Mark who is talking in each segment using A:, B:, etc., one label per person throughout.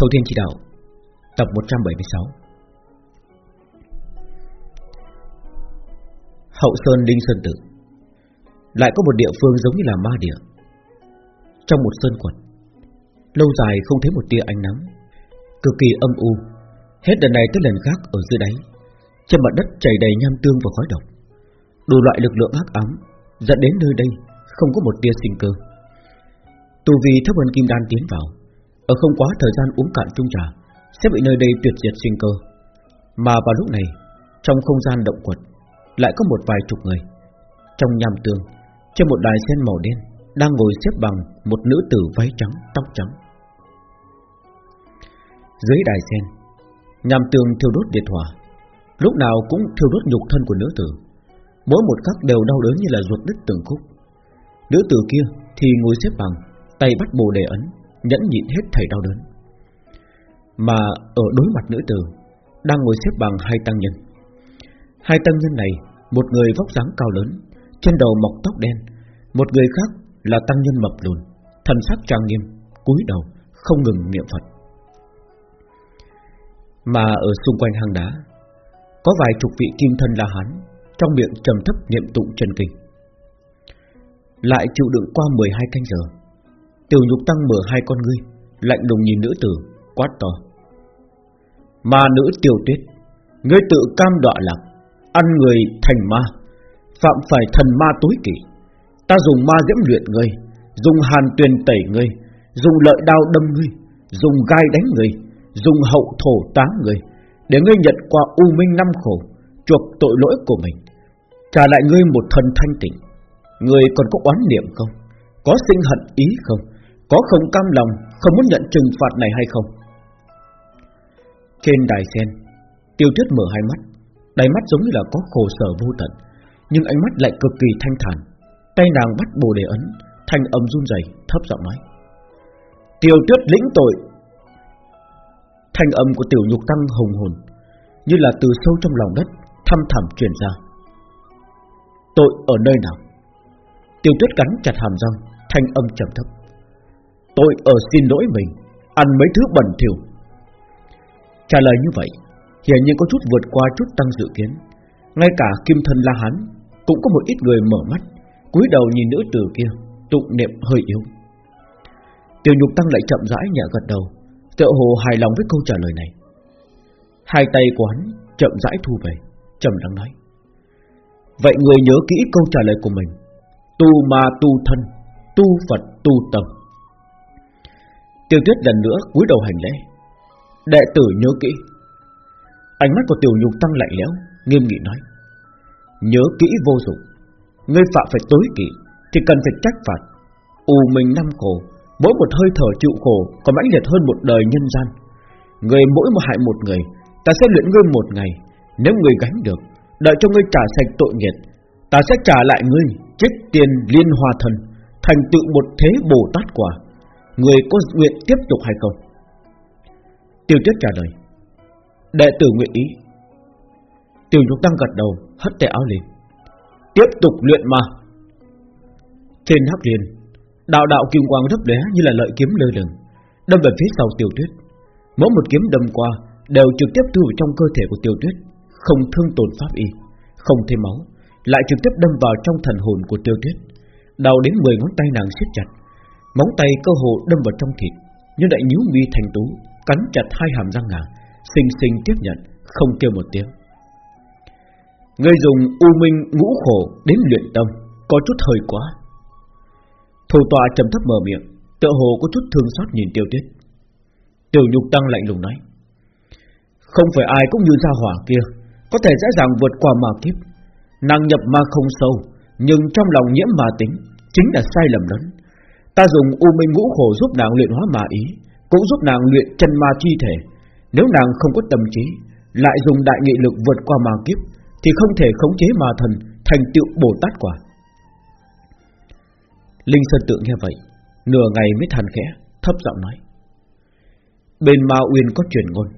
A: Thâu Thiên Chỉ Đạo, Tập 176 Hậu Sơn Đinh Sơn Tử Lại có một địa phương giống như là ma địa. Trong một sơn quật, Lâu dài không thấy một tia ánh nắng, Cực kỳ âm u, Hết lần này tới lần khác ở dưới đáy. Trên mặt đất chảy đầy nham tương và khói độc, Đủ loại lực lượng ác ám Dẫn đến nơi đây Không có một tia sinh cơ. Tu vì thấp hơn kim đan tiến vào ở không quá thời gian uống cạn chung trà, Sẽ bị nơi đây tuyệt diệt sinh cơ. Mà vào lúc này, Trong không gian động quật, Lại có một vài chục người. Trong nham tường Trên một đài sen màu đen, Đang ngồi xếp bằng một nữ tử váy trắng, Tóc trắng. Dưới đài sen, Nham tường thiêu đốt liệt hỏa. Lúc nào cũng thiêu đốt nhục thân của nữ tử. Mỗi một khắc đều đau đớn như là ruột đứt từng khúc. Nữ tử kia thì ngồi xếp bằng, Tay bắt bồ đề ấn. Nhẫn nhịn hết thảy đau đớn. Mà ở đối mặt nữ tử Đang ngồi xếp bằng hai tăng nhân. Hai tăng nhân này Một người vóc dáng cao lớn Trên đầu mọc tóc đen Một người khác là tăng nhân mập lùn Thần sắc trang nghiêm, cúi đầu Không ngừng niệm Phật. Mà ở xung quanh hang đá Có vài chục vị kim thân la hán Trong miệng trầm thấp niệm tụng chân kinh. Lại chịu đựng qua 12 canh giờ Tiểu nhục tăng mở hai con ngươi, Lạnh lùng nhìn nữ tử, Quát to. Ma nữ tiểu tuyết, Ngươi tự cam đọa lạc, Ăn người thành ma, Phạm phải thần ma tối kỷ Ta dùng ma diễm luyện ngươi, Dùng hàn tuyền tẩy ngươi, Dùng lợi đao đâm ngươi, Dùng gai đánh ngươi, Dùng hậu thổ tá ngươi, Để ngươi nhận qua u minh năm khổ, Chuộc tội lỗi của mình. Trả lại ngươi một thần thanh tịnh. Ngươi còn có oán niệm không? Có sinh hận ý không? Có không cam lòng, Không muốn nhận trừng phạt này hay không? Trên đài sen, Tiêu tuyết mở hai mắt. Đáy mắt giống như là có khổ sở vô tận, Nhưng ánh mắt lại cực kỳ thanh thản. Tay nàng bắt bồ đề ấn, Thanh âm run rẩy, thấp giọng nói, Tiêu tuyết lĩnh tội. Thanh âm của tiểu nhục tăng hồng hồn, Như là từ sâu trong lòng đất Thăm thẳm truyền ra. Tội ở nơi nào? Tiêu tuyết cắn chặt hàm răng, Thanh âm trầm thấp. Tôi ở xin lỗi mình, Ăn mấy thứ bẩn thỉu. Trả lời như vậy, Hiển nhiên có chút vượt qua chút tăng dự kiến. Ngay cả kim thân La Hán Cũng có một ít người mở mắt, cúi đầu nhìn nữ tử kia, Tụng niệm hơi yếu. Tiểu nhục tăng lại chậm rãi nhẹ gật đầu, Tựa hồ hài lòng với câu trả lời này. Hai tay của hắn chậm rãi thu về, trầm lắng nói. Vậy người nhớ kỹ câu trả lời của mình. Tu ma tu thân, Tu Phật tu tâm Tiêu tuyết lần nữa cúi đầu hành lễ. Đệ tử nhớ kỹ. Ánh mắt của tiểu nhục tăng lạnh lẽo, Nghiêm nghị nói. Nhớ kỹ vô dụng. Ngươi phạm phải tối kỵ Thì cần phải trách phạt. U mình năm khổ, Mỗi một hơi thở chịu khổ Còn mãnh liệt hơn một đời nhân gian. Người mỗi một hại một người, Ta sẽ luyện ngươi một ngày. Nếu ngươi gánh được, Đợi cho ngươi trả sạch tội nghiệp, Ta sẽ trả lại ngươi chết tiền liên hoa thần, Thành tựu một thế Bồ Tát quả. Người có nguyện tiếp tục hay không? Tiêu tuyết trả lời, Đệ tử nguyện ý. Tiêu nhục tăng gật đầu, Hất tay áo lên, Tiếp tục luyện mà. Trên hắc liền Đạo đạo kim quang đấp lóe như là lợi kiếm lơ lửng, Đâm về phía sau tiêu tuyết. Mỗi một kiếm đâm qua Đều trực tiếp thu vào trong cơ thể của tiêu tuyết, Không thương tổn pháp y, Không thêm máu, Lại trực tiếp đâm vào trong thần hồn của tiêu tuyết, Đau đến 10 ngón tay nàng siết chặt. Móng tay cơ hồ đâm vào trong thịt, Nhưng đại nhíu mi thành tú, Cắn chặt hai hàm răng ngà Xinh xinh tiếp nhận, Không kêu một tiếng. Ngươi dùng u minh ngũ khổ đến luyện tâm, Có chút hơi quá. Thủ tọa trầm thấp mở miệng, Tựa hồ có chút thương xót nhìn tiêu tuyết. Tiểu nhục tăng lạnh lùng nói, Không phải ai cũng như gia hỏa kia, Có thể dễ dàng vượt qua ma kiếp. Nàng nhập ma không sâu, Nhưng trong lòng nhiễm ma tính, Chính là sai lầm lớn. Ta dùng u minh ngũ khổ giúp nàng luyện hóa ma ý, Cũng giúp nàng luyện chân ma chi thể. Nếu nàng không có tâm trí, Lại dùng đại nghị lực vượt qua ma kiếp, Thì không thể khống chế ma thần Thành tựu Bồ Tát quả. Linh Sơn Tự nghe vậy, Nửa ngày mới than khẽ, Thấp giọng nói. Bên Ma Uyên có truyền ngôn.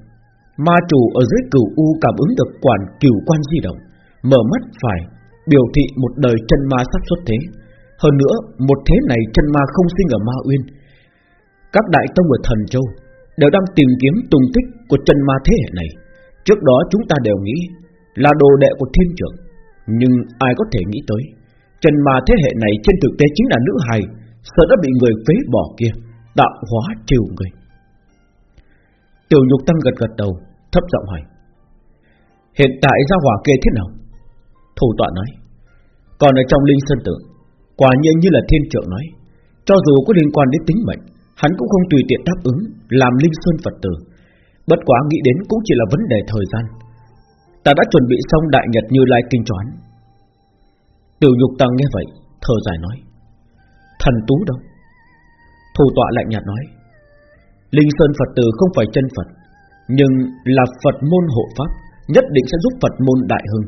A: Ma chủ ở dưới cửu U cảm ứng được quản cửu quan di động, Mở mắt phải, Biểu thị một đời chân ma sắp xuất thế hơn nữa, một thế này chân ma không sinh ở Ma Uyên. Các đại tông ở Thần Châu Đều đang tìm kiếm tung tích của chân ma thế hệ này. Trước đó chúng ta đều nghĩ Là đồ đệ của thiên trưởng, Nhưng ai có thể nghĩ tới, Chân ma thế hệ này trên thực tế chính là nữ hài, Sợ đã bị người phế bỏ kia, Tạo hóa trừ người. Tiểu nhục tăng gật gật đầu, Thấp giọng hỏi, Hiện tại ra hỏa kê thế nào? Thủ tọa nói, Còn ở trong linh sơn tượng Quả nhiên như là thiên trợ nói, Cho dù có liên quan đến tính mệnh, Hắn cũng không tùy tiện đáp ứng Làm linh sơn Phật tử. Bất quá nghĩ đến cũng chỉ là vấn đề thời gian. Ta đã chuẩn bị xong đại nhật như lai kinh cho hắn. Tiểu nhục tăng nghe vậy, Thở dài nói, Thần tú đâu? Thủ tọa lạnh nhạt nói, Linh Sơn Phật tử không phải chân Phật, Nhưng là Phật môn hộ Pháp, Nhất định sẽ giúp Phật môn đại hưng.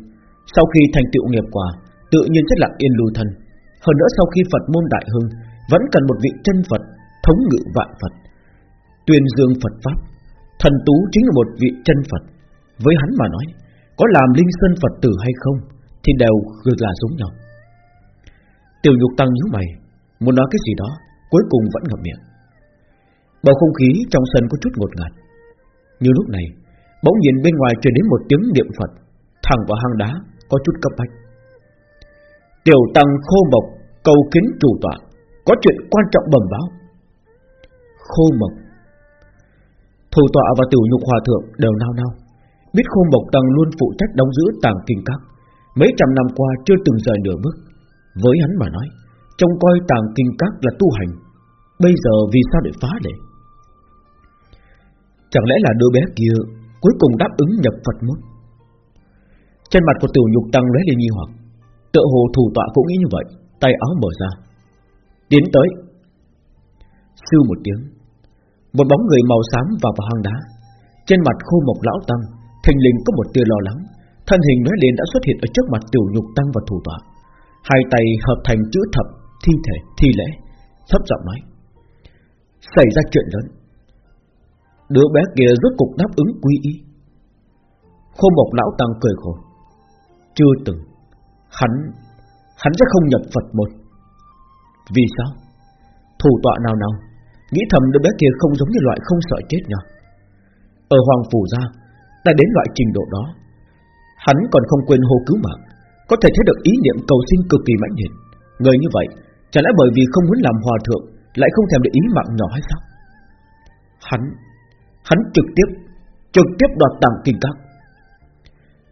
A: Sau khi thành tựu nghiệp quả, Tự nhiên sẽ lặng yên lưu thân. Hơn nữa sau khi Phật môn đại hưng, Vẫn cần một vị chân Phật Thống ngự vạn Phật. Tuyên dương Phật Pháp, Thần Tú chính là một vị chân Phật. Với hắn mà nói, Có làm Linh Sơn Phật tử hay không Thì đều là giống nhau. Tiểu nhục tăng nhíu mày, Muốn nói cái gì đó, Cuối cùng vẫn ngậm miệng. Bầu không khí trong sân có chút ngột ngạt. Như lúc này, Bỗng nhìn bên ngoài truyền đến một tiếng niệm Phật, Thẳng vào hang đá, Có chút cấp bách. Tiểu tăng khô mộc Cầu kiến chủ tọa, Có chuyện quan trọng bẩm báo. Khô mộc Thủ tọa và tiểu nhục hòa thượng đều nao nao. Biết khô mộc tăng luôn phụ trách đóng giữ tàng kinh các, Mấy trăm năm qua chưa từng rời nửa bước. Với hắn mà nói, Trông coi tàng kinh các là tu hành, Bây giờ vì sao để phá để Chẳng lẽ là đứa bé kia Cuối cùng đáp ứng nhập Phật môn Trên mặt của tiểu nhục tăng lóe lên nghi hoặc, tựa hồ thủ tọa cũng nghĩ như vậy. Tay áo mở ra. Tiến tới. Sư một tiếng. Một bóng người màu xám vào vào hang đá. Trên mặt khô mộc lão tăng Thình lình có một tia lo lắng. Thân hình nói lên đã xuất hiện ở trước mặt tiểu nhục tăng và thủ tọa. Hai tay hợp thành chữ thập Thi thể, thi lễ Thấp giọng nói. Xảy ra chuyện lớn. Đứa bé kia rốt cục đáp ứng quy y. Khô mộc lão tăng cười khổ. Chưa từng. Hắn Hắn sẽ không nhập Phật một Vì sao? Thủ tọa nào nào, Nghĩ thầm đứa bé kia không giống như loại không sợ chết nhỉ Ở Hoàng Phủ gia Đã đến loại trình độ đó, Hắn còn không quên hô cứu mạng, Có thể thấy được ý niệm cầu sinh cực kỳ mãnh liệt. Người như vậy, Chẳng lẽ bởi vì không muốn làm hòa thượng, Lại không thèm để ý mạng nhỏ hay sao? Hắn Hắn trực tiếp Trực tiếp đoạt tàng kinh các.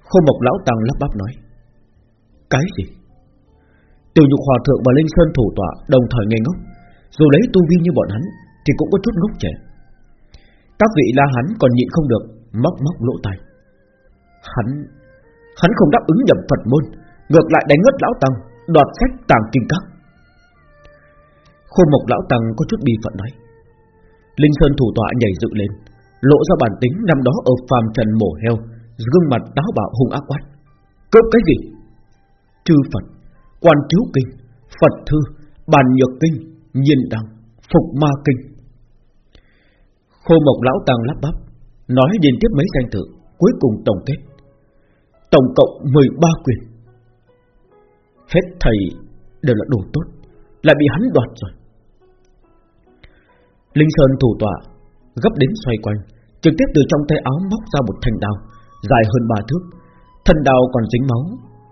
A: Khô mộc lão tăng lắp bắp nói, Cái gì? Tiểu nhục hòa thượng và linh sơn thủ tọa Đồng thời ngây ngốc. Dù lấy tu vi như bọn hắn, Thì cũng có chút ngốc trẻ Các vị la hắn còn nhịn không được, Móc móc lỗ tai. Hắn Hắn không đáp ứng nhậm Phật môn, Ngược lại đánh ngất lão tăng, Đoạt sách tàng kinh các. Khô mộc lão tăng có chút bi phận nói. Linh Sơn thủ tọa nhảy dựng lên, Lộ ra bản tính năm đó ở phàm trần mổ heo, Gương mặt táo bạo hung ác quát Cướp cái gì? Chư Phật Quan chiếu kinh, Phật thư, Bàn nhược kinh, Nhiên đăng, Phục ma kinh. Khô mộc lão tăng lắp bắp, Nói liên tiếp mấy danh tự, Cuối cùng tổng kết. Tổng cộng 13 quyền. Hết thầy đều là đồ tốt, Lại bị hắn đoạt rồi. Linh Sơn thủ tọa, Gấp đến xoay quanh, Trực tiếp từ trong tay áo móc ra một thanh đao, Dài hơn ba thước. Thân đao còn dính máu,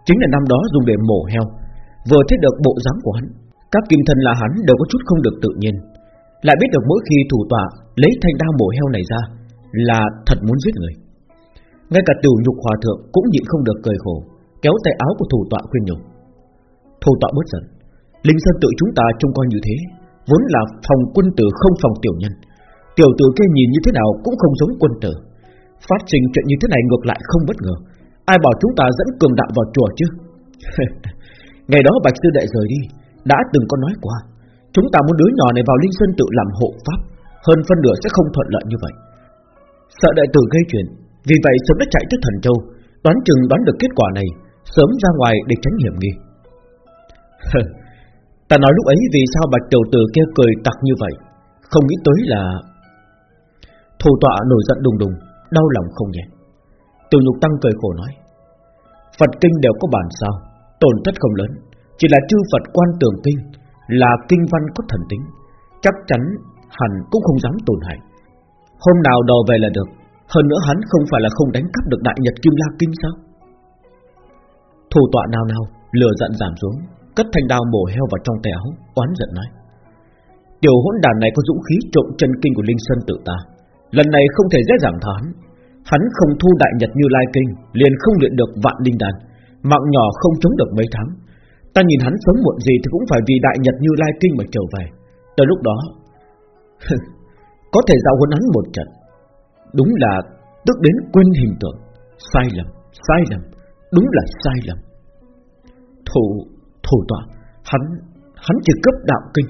A: Chính là năm đó dùng để mổ heo. Vừa thấy được bộ dáng của hắn, Các kim thân là hắn đều có chút không được tự nhiên. Lại biết được mỗi khi thủ tọa Lấy thanh đao mổ heo này ra Là thật muốn giết người. Ngay cả tiểu nhục hòa thượng cũng nhịn không được cười khổ, Kéo tay áo của thủ tọa khuyên nhủ. Thủ tọa bớt giận, Linh Sơn tự chúng ta trông coi như thế, Vốn là phòng quân tử không phòng tiểu nhân. Tiểu tử kia nhìn như thế nào cũng không giống quân tử. Phát sinh chuyện như thế này ngược lại không bất ngờ. Ai bảo chúng ta dẫn cường đạo vào chùa chứ? Ngày đó Bạch Sư Đệ rời đi, Đã từng có nói qua, Chúng ta muốn đứa nhỏ này vào Linh Sơn tự làm hộ pháp, Hơn phân nửa sẽ không thuận lợi như vậy. Sợ đại tử gây chuyện, Vì vậy sớm đã chạy tới thần châu, Đoán chừng đoán được kết quả này, Sớm ra ngoài để tránh hiểm nghi. Ta nói lúc ấy vì sao bạch tiểu tử kia cười tặc như vậy, Không nghĩ tới là Thủ tọa nổi giận đùng đùng, Đau lòng không nhẹ. Tiểu nhục tăng cười khổ nói, Phật kinh đều có bản sao? Tổn thất không lớn, Chỉ là chư Phật quan tường kinh, Là kinh văn có thần tính, Chắc chắn hẳn cũng không dám tổn hại. Hôm nào đò về là được, Hơn nữa hắn không phải là không đánh cắp được đại nhật kim la kinh sao? Thủ tọa nào nào Lừa giận giảm xuống, Cất thanh đao mổ heo vào trong tay áo, Oán giận nói. Tiểu hỗn đàn này có dũng khí trộm chân kinh của Linh Sơn tự ta, Lần này không thể dễ dàng thả hắn. Hắn không thu đại nhật như lai kinh, Liền không luyện được vạn linh đàn Mạng nhỏ không chống được mấy tháng. Ta nhìn hắn sống muộn gì Thì cũng phải vì đại nhật như lai kinh mà trở về. Tới lúc đó Có thể giao huấn hắn một trận. Đúng là tức đến quên hình tượng. Sai lầm, sai lầm Đúng là sai lầm. Thủ, thủ tọa Hắn, hắn chỉ cấp đạo kinh.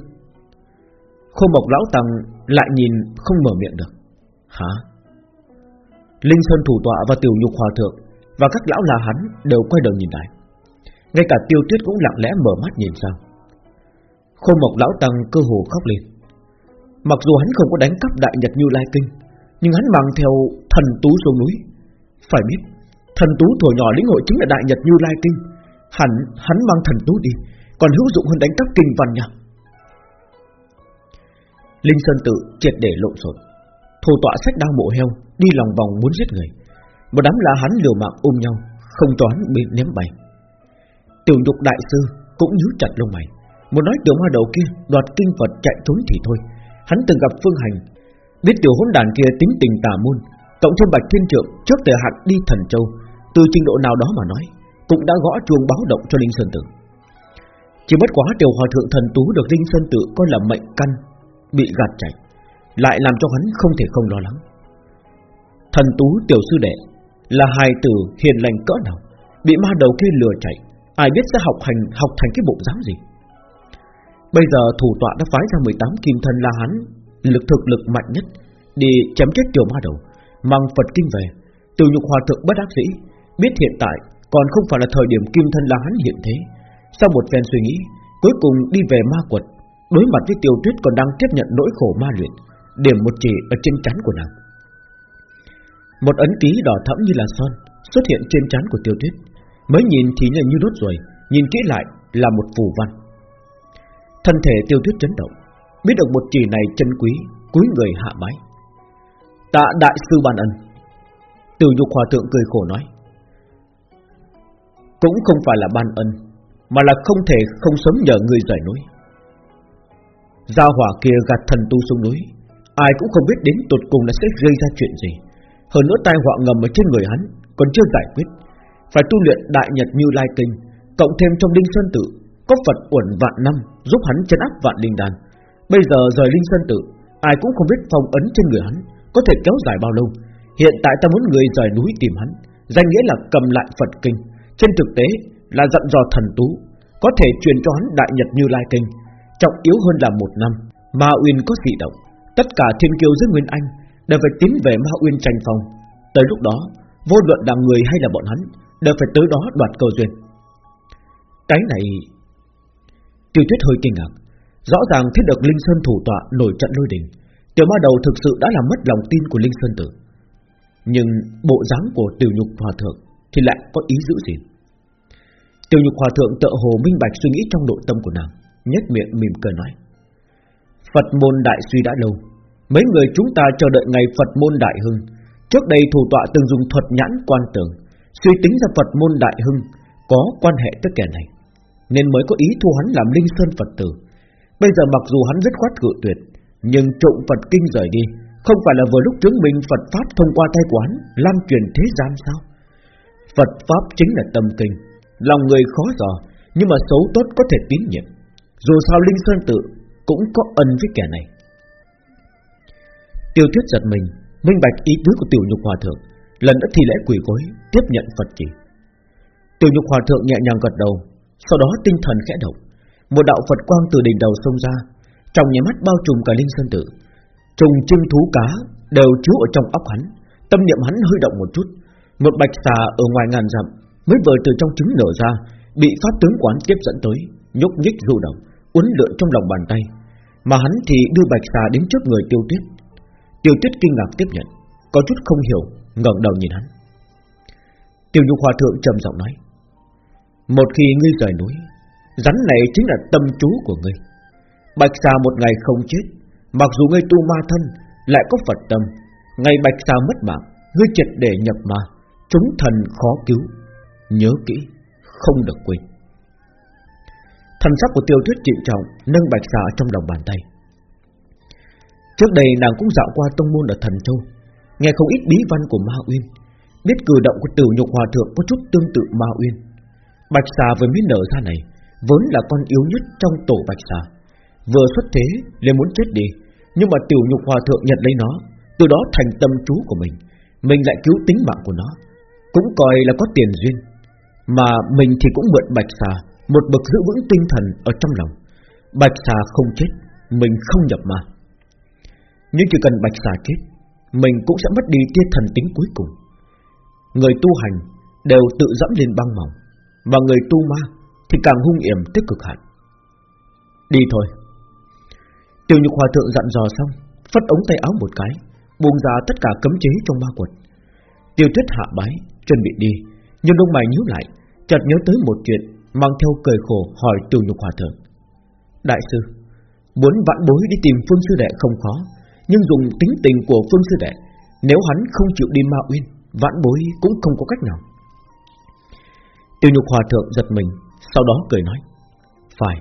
A: Khô mộc lão tăng lại nhìn không mở miệng được. Hả? Linh Sơn thủ tọa và tiểu nhục hòa thượng và các lão là hắn đều quay đầu nhìn lại. Ngay cả tiêu tuyết cũng lặng lẽ mở mắt nhìn sang. Khô mộc lão tăng cơ hồ khóc lên. Mặc dù hắn không có đánh cắp đại nhật như Lai Kinh Nhưng hắn mang theo thần tú xuống núi. Phải biết Thần tú thổi nhỏ lĩnh hội chính là đại nhật như Lai Kinh. Hắn, hắn mang thần tú đi Còn hữu dụng hơn đánh cắp kinh văn nha. Linh Sơn tự triệt để lộn xộn. Thủ tọa sách đao mộ heo Đi lòng vòng muốn giết người. Một đám là hắn liều mạng ôm nhau, Không toán bị ném bay. Tiểu nhục đại sư cũng nhíu chặt lông mày, Muốn nói tiểu ma đầu kia đoạt kinh Phật chạy trốn thì thôi. Hắn từng gặp Phương Hành, Biết tiểu hỗn đàn kia tính tình tà môn, Cộng thêm Bạch Thiên Trượng trước thời hạn đi thần châu, Từ trình độ nào đó mà nói, Cũng đã gõ chuông báo động cho Linh Sơn Tử. Chỉ bất quá tiểu hòa thượng thần tú Được Linh Sơn Tử coi là mệnh căn, Bị gạt chạy, Lại làm cho hắn không thể không lo lắng. Thần tú tiểu sư đệ là hài tử hiền lành cỡ nào, Bị ma đầu kia lừa chạy, Ai biết sẽ học hành, học thành cái bộ dáng gì. Bây giờ thủ tọa đã phái ra 18 kim thân la hán, Lực thực lực mạnh nhất, Đi chém chết tiểu ma đầu, Mang Phật kinh về. Từ nhục hòa thượng bất đắc dĩ, Biết hiện tại còn không phải là thời điểm kim thân la hán hiện thế. Sau một phen suy nghĩ, Cuối cùng đi về ma quật, Đối mặt với tiêu tuyết còn đang tiếp nhận nỗi khổ ma luyện, Điểm một chỉ ở trên chắn của nàng. Một ấn ký đỏ thẫm như là son Xuất hiện trên trán của tiêu tuyết. Mới nhìn thì là như đốt rồi Nhìn kỹ lại là một phù văn. Thân thể tiêu tuyết chấn động, Biết được một chỉ này chân quý Cúi người hạ bái. Tạ đại sư ban ân. Từ nhục hòa thượng cười khổ nói, Cũng không phải là ban ân, Mà là không thể không sớm nhờ người rời núi. Gia hỏa kia gạt thần tu xuống núi, Ai cũng không biết đến tột cùng là sẽ gây ra chuyện gì. Hơn nữa tai họa ngầm ở trên người hắn Còn chưa giải quyết. Phải tu luyện đại nhật như lai kinh, Cộng thêm trong linh sơn tự, Có Phật uẩn vạn năm Giúp hắn chấn áp vạn linh đàn. Bây giờ rời linh sơn tự, Ai cũng không biết phong ấn trên người hắn Có thể kéo dài bao lâu. Hiện tại ta muốn người rời núi tìm hắn, Danh nghĩa là cầm lại Phật kinh, Trên thực tế là dặn dò thần tú, Có thể truyền cho hắn đại nhật như lai kinh, Trọng yếu hơn là một năm. Ma Uyên có dị động, Tất cả thiên kiêu dưới Nguyên Anh Đều phải tiến về Ma Uyên tranh phong. Tới lúc đó, Vô luận là người hay là bọn hắn, Đều phải tới đó đoạt cơ duyên. Cái này, Tiêu tuyết hơi kinh ngạc. Rõ ràng thiết được Linh Sơn thủ tọa nổi trận lôi đình, Tiểu ma đầu thực sự đã làm mất lòng tin của Linh Sơn tử. Nhưng bộ dáng của tiểu nhục hòa thượng Thì lại có ý giữ gì Tiểu nhục hòa thượng tự hồ minh bạch suy nghĩ trong nội tâm của nàng, nhếch miệng mỉm cười nói, Phật môn đại suy đã lâu Mấy người chúng ta chờ đợi ngày Phật môn đại hưng. Trước đây thủ tọa từng dùng thuật nhãn quan tưởng, Suy tính ra Phật môn đại hưng Có quan hệ tới kẻ này, Nên mới có ý thu hắn làm linh sơn Phật tử. Bây giờ mặc dù hắn rất khoát cự tuyệt, Nhưng trộm Phật kinh rời đi, Không phải là vừa lúc chứng minh Phật Pháp thông qua tay quán Lan truyền thế gian sao? Phật Pháp chính là tâm kinh, Lòng người khó dò, Nhưng mà xấu tốt có thể tín nhiệm. Dù sao Linh Sơn Tự Cũng có ân với kẻ này. Tiêu Tuyết giật mình Minh bạch ý tứ của Tiểu Nhục Hòa Thượng Lần đã thi lễ quỳ gối Tiếp nhận Phật chỉ. Tiểu Nhục Hòa Thượng nhẹ nhàng gật đầu Sau đó tinh thần khẽ động. Một đạo Phật quang từ đỉnh đầu xông ra Trong nhà mắt bao trùm cả Linh Sơn Tự Trùng chim thú cá Đều trú ở trong óc hắn Tâm niệm hắn hơi động một chút. Một bạch xà ở ngoài ngàn dặm Mới vừa từ trong trứng nở ra Bị pháp tướng quán tiếp dẫn tới Nhúc nhích du động uốn lượn trong lòng bàn tay, mà hắn thì đưa bạch xà đến trước người Tiêu Tuyết. Tiêu Tuyết kinh ngạc tiếp nhận, có chút không hiểu, ngẩng đầu nhìn hắn. Tiêu Nhục Hòa thượng trầm giọng nói: "Một khi ngươi rời núi, rắn này chính là tâm chú của ngươi. Bạch xà một ngày không chết, mặc dù ngươi tu ma thân lại có Phật tâm, Ngày bạch xà mất mạng Ngươi triệt để nhập ma Chúng thần khó cứu Nhớ kỹ Không được quên Thần sắc của tiêu tuyết trịnh trọng Nâng bạch xà trong lòng bàn tay Trước đây nàng cũng dạo qua tông môn ở Thần Châu, Nghe không ít bí văn của Ma Uyên, Biết cử động của tiểu nhục hòa thượng Có chút tương tự Ma Uyên. Bạch xà vừa mới nở ra này, Vốn là con yếu nhất trong tổ bạch xà. Vừa xuất thế, liền muốn chết đi, Nhưng mà tiểu nhục hòa thượng nhận lấy nó, Từ đó thành tâm chú của mình Mình lại cứu tính mạng của nó, Cũng coi là có tiền duyên. Mà mình thì cũng mượn bạch xà, Một bậc giữ vững tinh thần ở trong lòng. Bạch xà không chết, Mình không nhập mà nhưng chỉ cần bạch xà chết, Mình cũng sẽ mất đi tia thần tính cuối cùng. Người tu hành Đều tự dẫm lên băng mỏng, Và người tu ma Thì càng hung hiểm tới cực hạn. Đi thôi. Tiêu nhục hòa thượng dặn dò xong, Phất ống tay áo một cái, Buông ra tất cả cấm chế trong ma quật. Tiêu tuyết hạ bái Chuẩn bị đi, Nhưng đông mày nhíu lại, Chợt nhớ tới một chuyện Mang theo cười khổ hỏi tiêu nhục hòa thượng. Đại sư, Muốn vãn bối đi tìm phương sư đệ không khó nhưng dùng tính tình của phương sư đệ, Nếu hắn không chịu đi ma uyên, Vãn bối cũng không có cách nào. Tiêu nhục hòa thượng giật mình, Sau đó cười nói, Phải,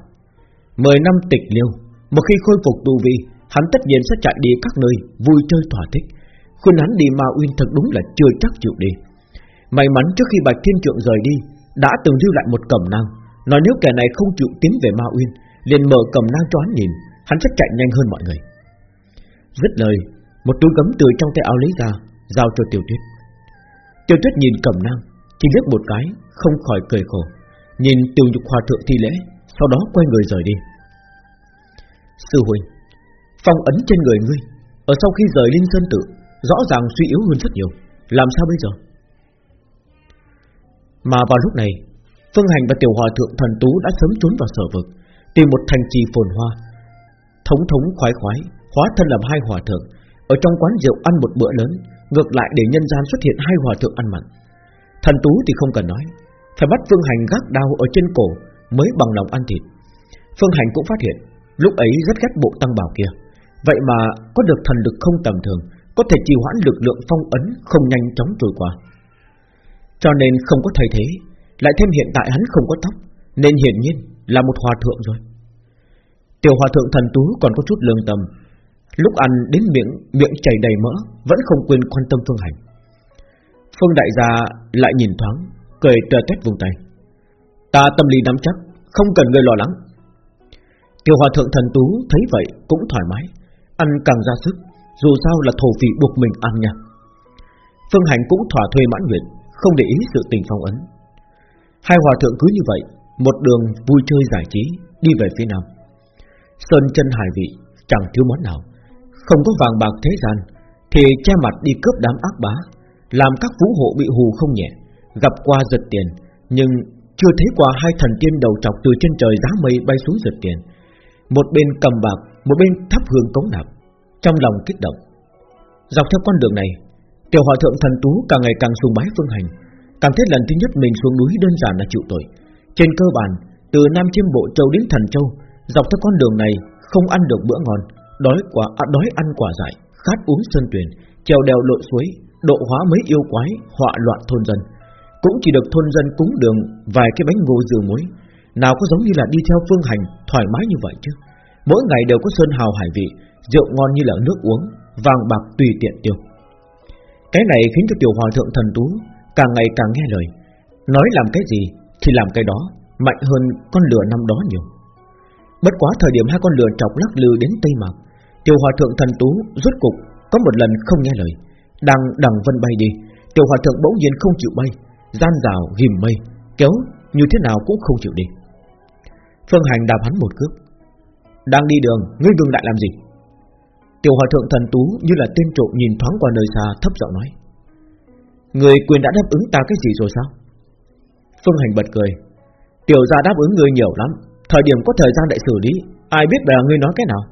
A: Mười năm tịch liêu, Một khi khôi phục tu vi, Hắn tất nhiên sẽ chạy đi các nơi Vui chơi thỏa thích. Khuyên hắn đi Ma Uyên thật đúng là chưa chắc chịu đi. May mắn trước khi Bạch Thiên Trượng rời đi, Đã từng lưu lại một cẩm nang, Nói nếu kẻ này không chịu tiến về Ma Uyên, liền mở cẩm nang cho hắn nhìn, Hắn sẽ chạy nhanh hơn mọi người. Dứt lời, Một túi gấm từ trong tay áo lấy ra, Giao cho Tiểu Tuyết. Tiểu Tuyết nhìn cẩm nang, Chỉ liếc một cái, Không khỏi cười khổ. Nhìn Tiểu Nhục Hòa Thượng thi lễ, Sau đó quay người rời đi. Sư huynh, Phong ấn trên người ngươi, Ở sau khi rời Linh Sơn Tự, Rõ ràng suy yếu hơn rất nhiều. Làm sao bây giờ? Mà vào lúc này, Phương Hành và Tiểu Hòa Thượng Thần Tú đã sớm trốn vào sở vực, Tìm một thành trì phồn hoa, Thống thống khoái khoái. Hóa thân làm hai hòa thượng, Ở trong quán rượu ăn một bữa lớn, Ngược lại để nhân gian xuất hiện hai hòa thượng ăn mặn. Thần Tú thì không cần nói, Phải bắt Phương Hành gác đao ở trên cổ Mới bằng lòng ăn thịt. Phương Hành cũng phát hiện, Lúc ấy rất ghét bộ tăng bảo kia. Vậy mà có được thần lực không tầm thường, Có thể trì hoãn lực lượng phong ấn Không nhanh chóng trôi qua. Cho nên không có thay thế, Lại thêm hiện tại hắn không có tóc, Nên hiển nhiên là một hòa thượng rồi. Tiểu hòa thượng thần tú còn có chút lương tâm Lúc ăn đến miệng Miệng chảy đầy mỡ, Vẫn không quên quan tâm phương hành. Phương đại gia lại nhìn thoáng, Cười tơ tét vùng tay. Ta tâm lý nắm chắc, Không cần người lo lắng. Tiểu hòa thượng thần tú thấy vậy cũng thoải mái, Ăn càng ra sức, Dù sao là thổ phỉ buộc mình ăn nha. Phương Hành cũng thỏa thuê mãn nguyện, Không để ý sự tình phong ấn. Hai hòa thượng cứ như vậy, Một đường vui chơi giải trí, Đi về phía nam. Sơn chân hải vị, chẳng thiếu món nào. Không có vàng bạc thế gian Thì che mặt đi cướp đám ác bá Làm các vũ hộ bị hù không nhẹ Gặp qua giật tiền Nhưng chưa thấy qua hai thần tiên đầu trọc Từ trên trời giá mây bay xuống giật tiền Một bên cầm bạc một bên thắp hương cống nạp, trong lòng kích động. Dọc theo con đường này, tiểu hòa thượng thần tú càng ngày càng sùng bái phương hành, cảm thấy lần thứ nhất mình xuống núi đơn giản là chịu tội. Trên cơ bản, từ Nam Chiêm Bộ Châu đến Thần Châu, dọc theo con đường này không ăn được bữa ngon, đói quả à, đói ăn quả dại, khát uống sơn tuyền, trèo đèo lội suối, độ hóa mấy yêu quái, họa loạn thôn dân. Cũng chỉ được thôn dân cúng đường vài cái bánh ngô dừa muối, nào có giống như là đi theo phương hành thoải mái như vậy chứ? Mỗi ngày đều có sơn hào hải vị Rượu ngon như là nước uống Vàng bạc tùy tiện tiêu Cái này khiến cho tiểu hòa thượng thần tú Càng ngày càng nghe lời Nói làm cái gì thì làm cái đó Mạnh hơn con lửa năm đó nhiều Bất quá thời điểm hai con lừa chọc lắc lư đến Tây Mạc Tiểu hòa thượng thần tú rốt cục Có một lần không nghe lời Đang đằng vân bay đi Tiểu hòa thượng bỗng nhiên không chịu bay Gian rào ghim mây Kéo như thế nào cũng không chịu đi Phương Hành đạp hắn một cước đang đi đường, ngươi ngừng lại làm gì? Tiểu hòa thượng thần tú như là tên trộm nhìn thoáng qua nơi xa thấp giọng nói. Người quyền đã đáp ứng ta cái gì rồi sao? Phương Hành bật cười. Tiểu gia đáp ứng ngươi nhiều lắm, thời điểm có thời gian để xử lý, ai biết là ngươi nói cái nào?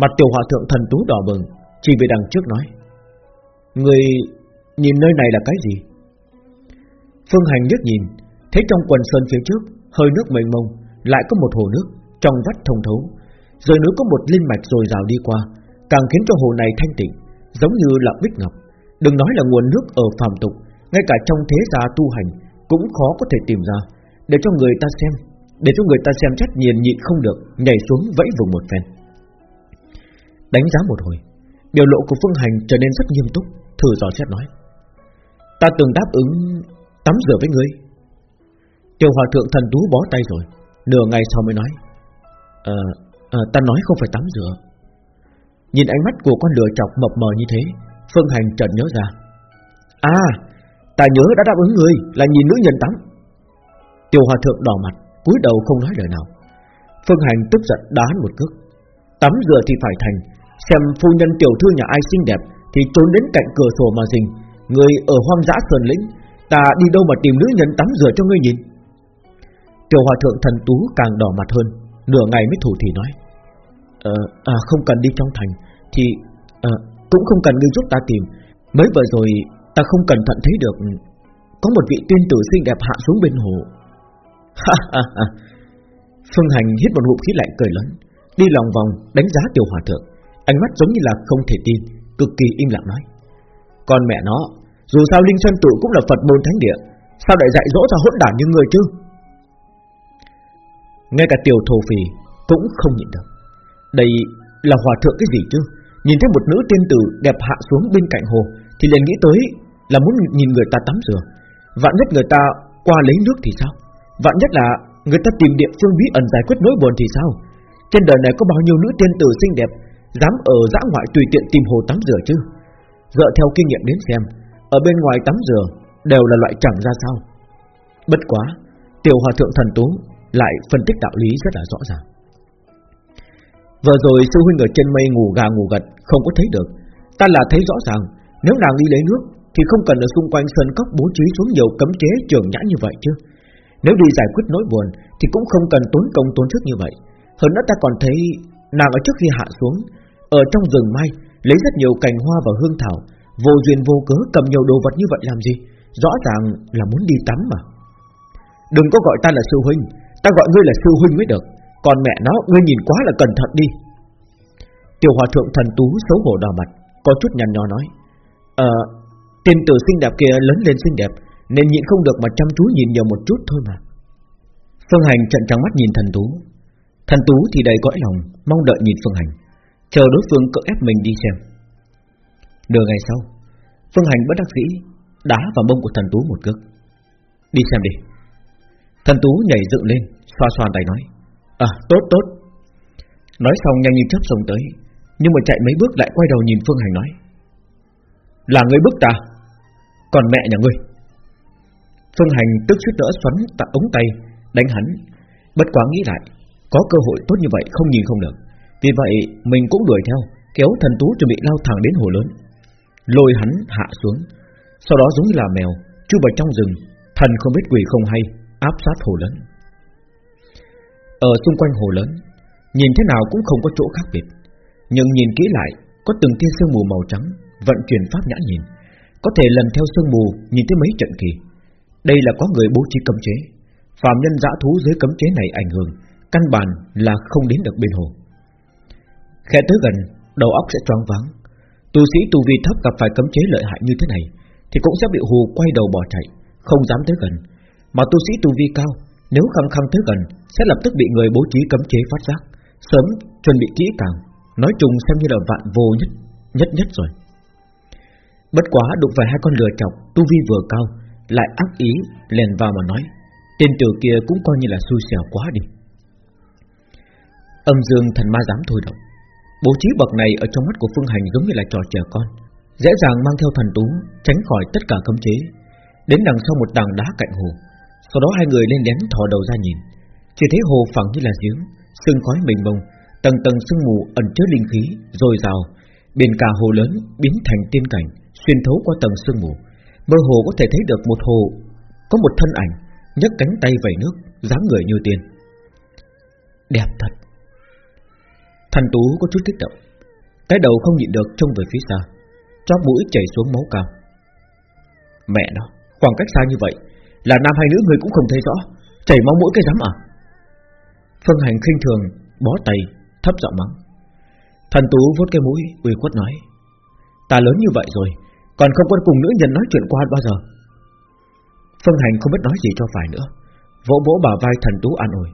A: Mặt tiểu hòa thượng thần tú đỏ bừng, chỉ về đằng trước nói. Người nhìn nơi này là cái gì? Phương Hành liếc nhìn, thấy trong quần sơn phía trước, hơi nước mênh mông, lại có một hồ nước, trong vắt thông thấu, rồi nữa có một linh mạch rồi rào đi qua, càng khiến cho hồ này thanh tịnh, Giống như là bích ngọc Đừng nói là nguồn nước ở phàm tục Ngay cả trong thế gia tu hành Cũng khó có thể tìm ra Để cho người ta xem Để cho người ta xem chắc nhìn nhịn không được Nhảy xuống vẫy vùng một phen Đánh giá một hồi. Biểu lộ của Phương Hành trở nên rất nghiêm túc Thử dò xét nói. Ta từng đáp ứng tắm rửa với ngươi. Tiểu hòa thượng thần tú bó tay rồi Nửa ngày sau mới nói. Ờ, à, ta nói không phải tắm rửa. Nhìn ánh mắt của con lửa chọc mập mờ như thế Phương Hành chợt nhớ ra. À Ta nhớ đã đáp ứng người Là nhìn nữ nhân tắm. Tiểu hòa thượng đỏ mặt cúi đầu không nói lời nào. Phương Hành tức giận đá một cước. Tắm rửa thì phải thành Xem phu nhân tiểu thư nhà ai xinh đẹp Thì trốn đến cạnh cửa sổ mà rình Người ở hoang dã sơn lĩnh Ta đi đâu mà tìm nữ nhân tắm rửa cho ngươi nhìn? Tiểu hòa thượng thần tú càng đỏ mặt hơn Nửa ngày mới thủ thì nói Ờ, à, không cần đi trong thành Thì, à, cũng không cần ngươi giúp ta tìm. Mới vừa rồi Ta không cẩn thận thấy được Có một vị tiên tử xinh đẹp hạ xuống bên hồ. Phương Hành hít một ngụm khí lạnh cười lớn Đi lòng vòng đánh giá tiểu hòa thượng. Ánh mắt giống như là không thể tin, Cực kỳ im lặng nói. Còn mẹ nó, Dù sao Linh Sơn Tự cũng là Phật môn thánh địa, Sao lại dạy dỗ cho hỗn đản như người chứ? Ngay cả tiểu thổ phì Cũng không nhịn được. Đây là hòa thượng cái gì chứ? Nhìn thấy một nữ tiên tử đẹp hạ xuống bên cạnh hồ, Thì liền nghĩ tới là muốn nhìn người ta tắm rửa. Vạn nhất người ta qua lấy nước thì sao? Vạn nhất là người ta tìm địa phương bí ẩn giải quyết nỗi buồn thì sao? Trên đời này có bao nhiêu nữ tiên tử xinh đẹp Dám ở dã ngoại tùy tiện tìm hồ tắm rửa chứ? Dựa theo kinh nghiệm đến xem, Ở bên ngoài tắm rửa Đều là loại chẳng ra sao. Bất quá, Tiểu hòa thượng thần tú Lại phân tích đạo lý rất là rõ ràng. Vừa rồi sư huynh ở trên mây ngủ gà ngủ gật, Không có thấy được. Ta là thấy rõ ràng, Nếu nàng đi lấy nước Thì không cần ở xung quanh sân cốc bố trí xuống nhiều cấm chế trường nhã như vậy chứ. Nếu đi giải quyết nỗi buồn Thì cũng không cần tốn công tốn sức như vậy. Hơn nữa ta còn thấy Nàng ở trước khi hạ xuống ở trong rừng mai, Lấy rất nhiều cành hoa và hương thảo, Vô duyên vô cớ cầm nhiều đồ vật như vậy làm gì? Rõ ràng là muốn đi tắm mà. Đừng có gọi ta là sư huynh, Ta gọi ngươi là sư huynh mới được. Còn mẹ nó, ngươi nhìn quá là cẩn thận đi. Tiểu hòa thượng thần tú xấu hổ đỏ mặt, Có chút nhăn nhó nói Ờ Tiên tử xinh đẹp kia lớn lên xinh đẹp, Nên nhịn không được mà chăm chú nhìn nhiều một chút thôi mà. Phương Hành trận trắng mắt nhìn thần tú. Thần tú thì đầy cõi lòng, Mong đợi nhìn Phương Hành. Chờ đối phương cưỡng ép mình đi xem. Nửa ngày sau, Phương Hành bất đắc dĩ Đá vào mông của thần tú một cước. Đi xem đi. Thần tú nhảy dựng lên, Xoa xoa tay nói À tốt tốt. Nói xong nhanh như chớp xông tới, Nhưng mà chạy mấy bước lại quay đầu nhìn Phương Hành nói, Là người bức ta, Còn mẹ nhà ngươi. Phương Hành tức suýt đỡ xoắn tạ ống tay, Đánh hắn. Bất quá nghĩ lại, Có cơ hội tốt như vậy không nhìn không được. Vì vậy, mình cũng đuổi theo, Kéo thần tú chuẩn bị lao thẳng đến hồ lớn. Lôi hắn hạ xuống, Sau đó giống như là mèo, Chui vào trong rừng, Thần không biết quỷ không hay, Áp sát hồ lớn. Ở xung quanh hồ lớn, Nhìn thế nào cũng không có chỗ khác biệt, Nhưng nhìn kỹ lại, Có từng tia sương mù màu trắng Vận chuyển pháp nhã nhìn, Có thể lần theo sương mù nhìn thấy mấy trận kỳ. Đây là có người bố trí cấm chế Phạm nhân dã thú dưới cấm chế này ảnh hưởng, Căn bản là không đến được bên hồ. Khẽ tới gần, Đầu óc sẽ choáng váng. Tu sĩ tu vi thấp gặp phải cấm chế lợi hại như thế này, Thì cũng sẽ bị hù quay đầu bỏ chạy, Không dám tới gần. Mà tu sĩ tu vi cao, Nếu khăng khăng tới gần, Sẽ lập tức bị người bố trí cấm chế phát giác, Sớm chuẩn bị kỹ càng. Nói chung xem như là vạn vô nhất Nhất nhất rồi. Bất quá đụng phải hai con lừa chọc, Tu vi vừa cao, Lại ác ý, lèn vào mà nói, Tên tử kia cũng coi như là xui xẻo quá đi. Âm dương thần ma dám thôi động. Bố trí bậc này ở trong mắt của Phương Hành giống như là trò trẻ con, Dễ dàng mang theo thần tú, Tránh khỏi tất cả cấm chế. Đến đằng sau một tảng đá cạnh hồ, Sau đó hai người lên lén thò đầu ra nhìn. Chỉ thấy hồ phẳng như là giếng, Sương khói mênh mông, Tầng tầng sương mù ẩn chứa linh khí Rồi rào Bên cả hồ lớn biến thành tiên cảnh, Xuyên thấu qua tầng sương mù. Mơ hồ có thể thấy được một hồ, Có một thân ảnh, nhấc cánh tay vẩy nước, dáng người như tiên. Đẹp thật. Thần Tú có chút kích động. Cái đầu không nhịn được trông về phía xa. Chóp mũi chảy xuống máu cao. Mẹ nó, Khoảng cách xa như vậy Là nam hay nữ người cũng không thấy rõ. Chảy máu mũi cái dám à? Phương Hành khinh thường Bó tay, Thấp giọng mắng. Thần Tú vuốt cái mũi, Uy khuất nói. Ta lớn như vậy rồi, Còn không có cùng nữ nhân nói chuyện qua bao giờ. Phương Hành không biết nói gì cho phải nữa. Vỗ vỗ bà vai thần tú an ủi.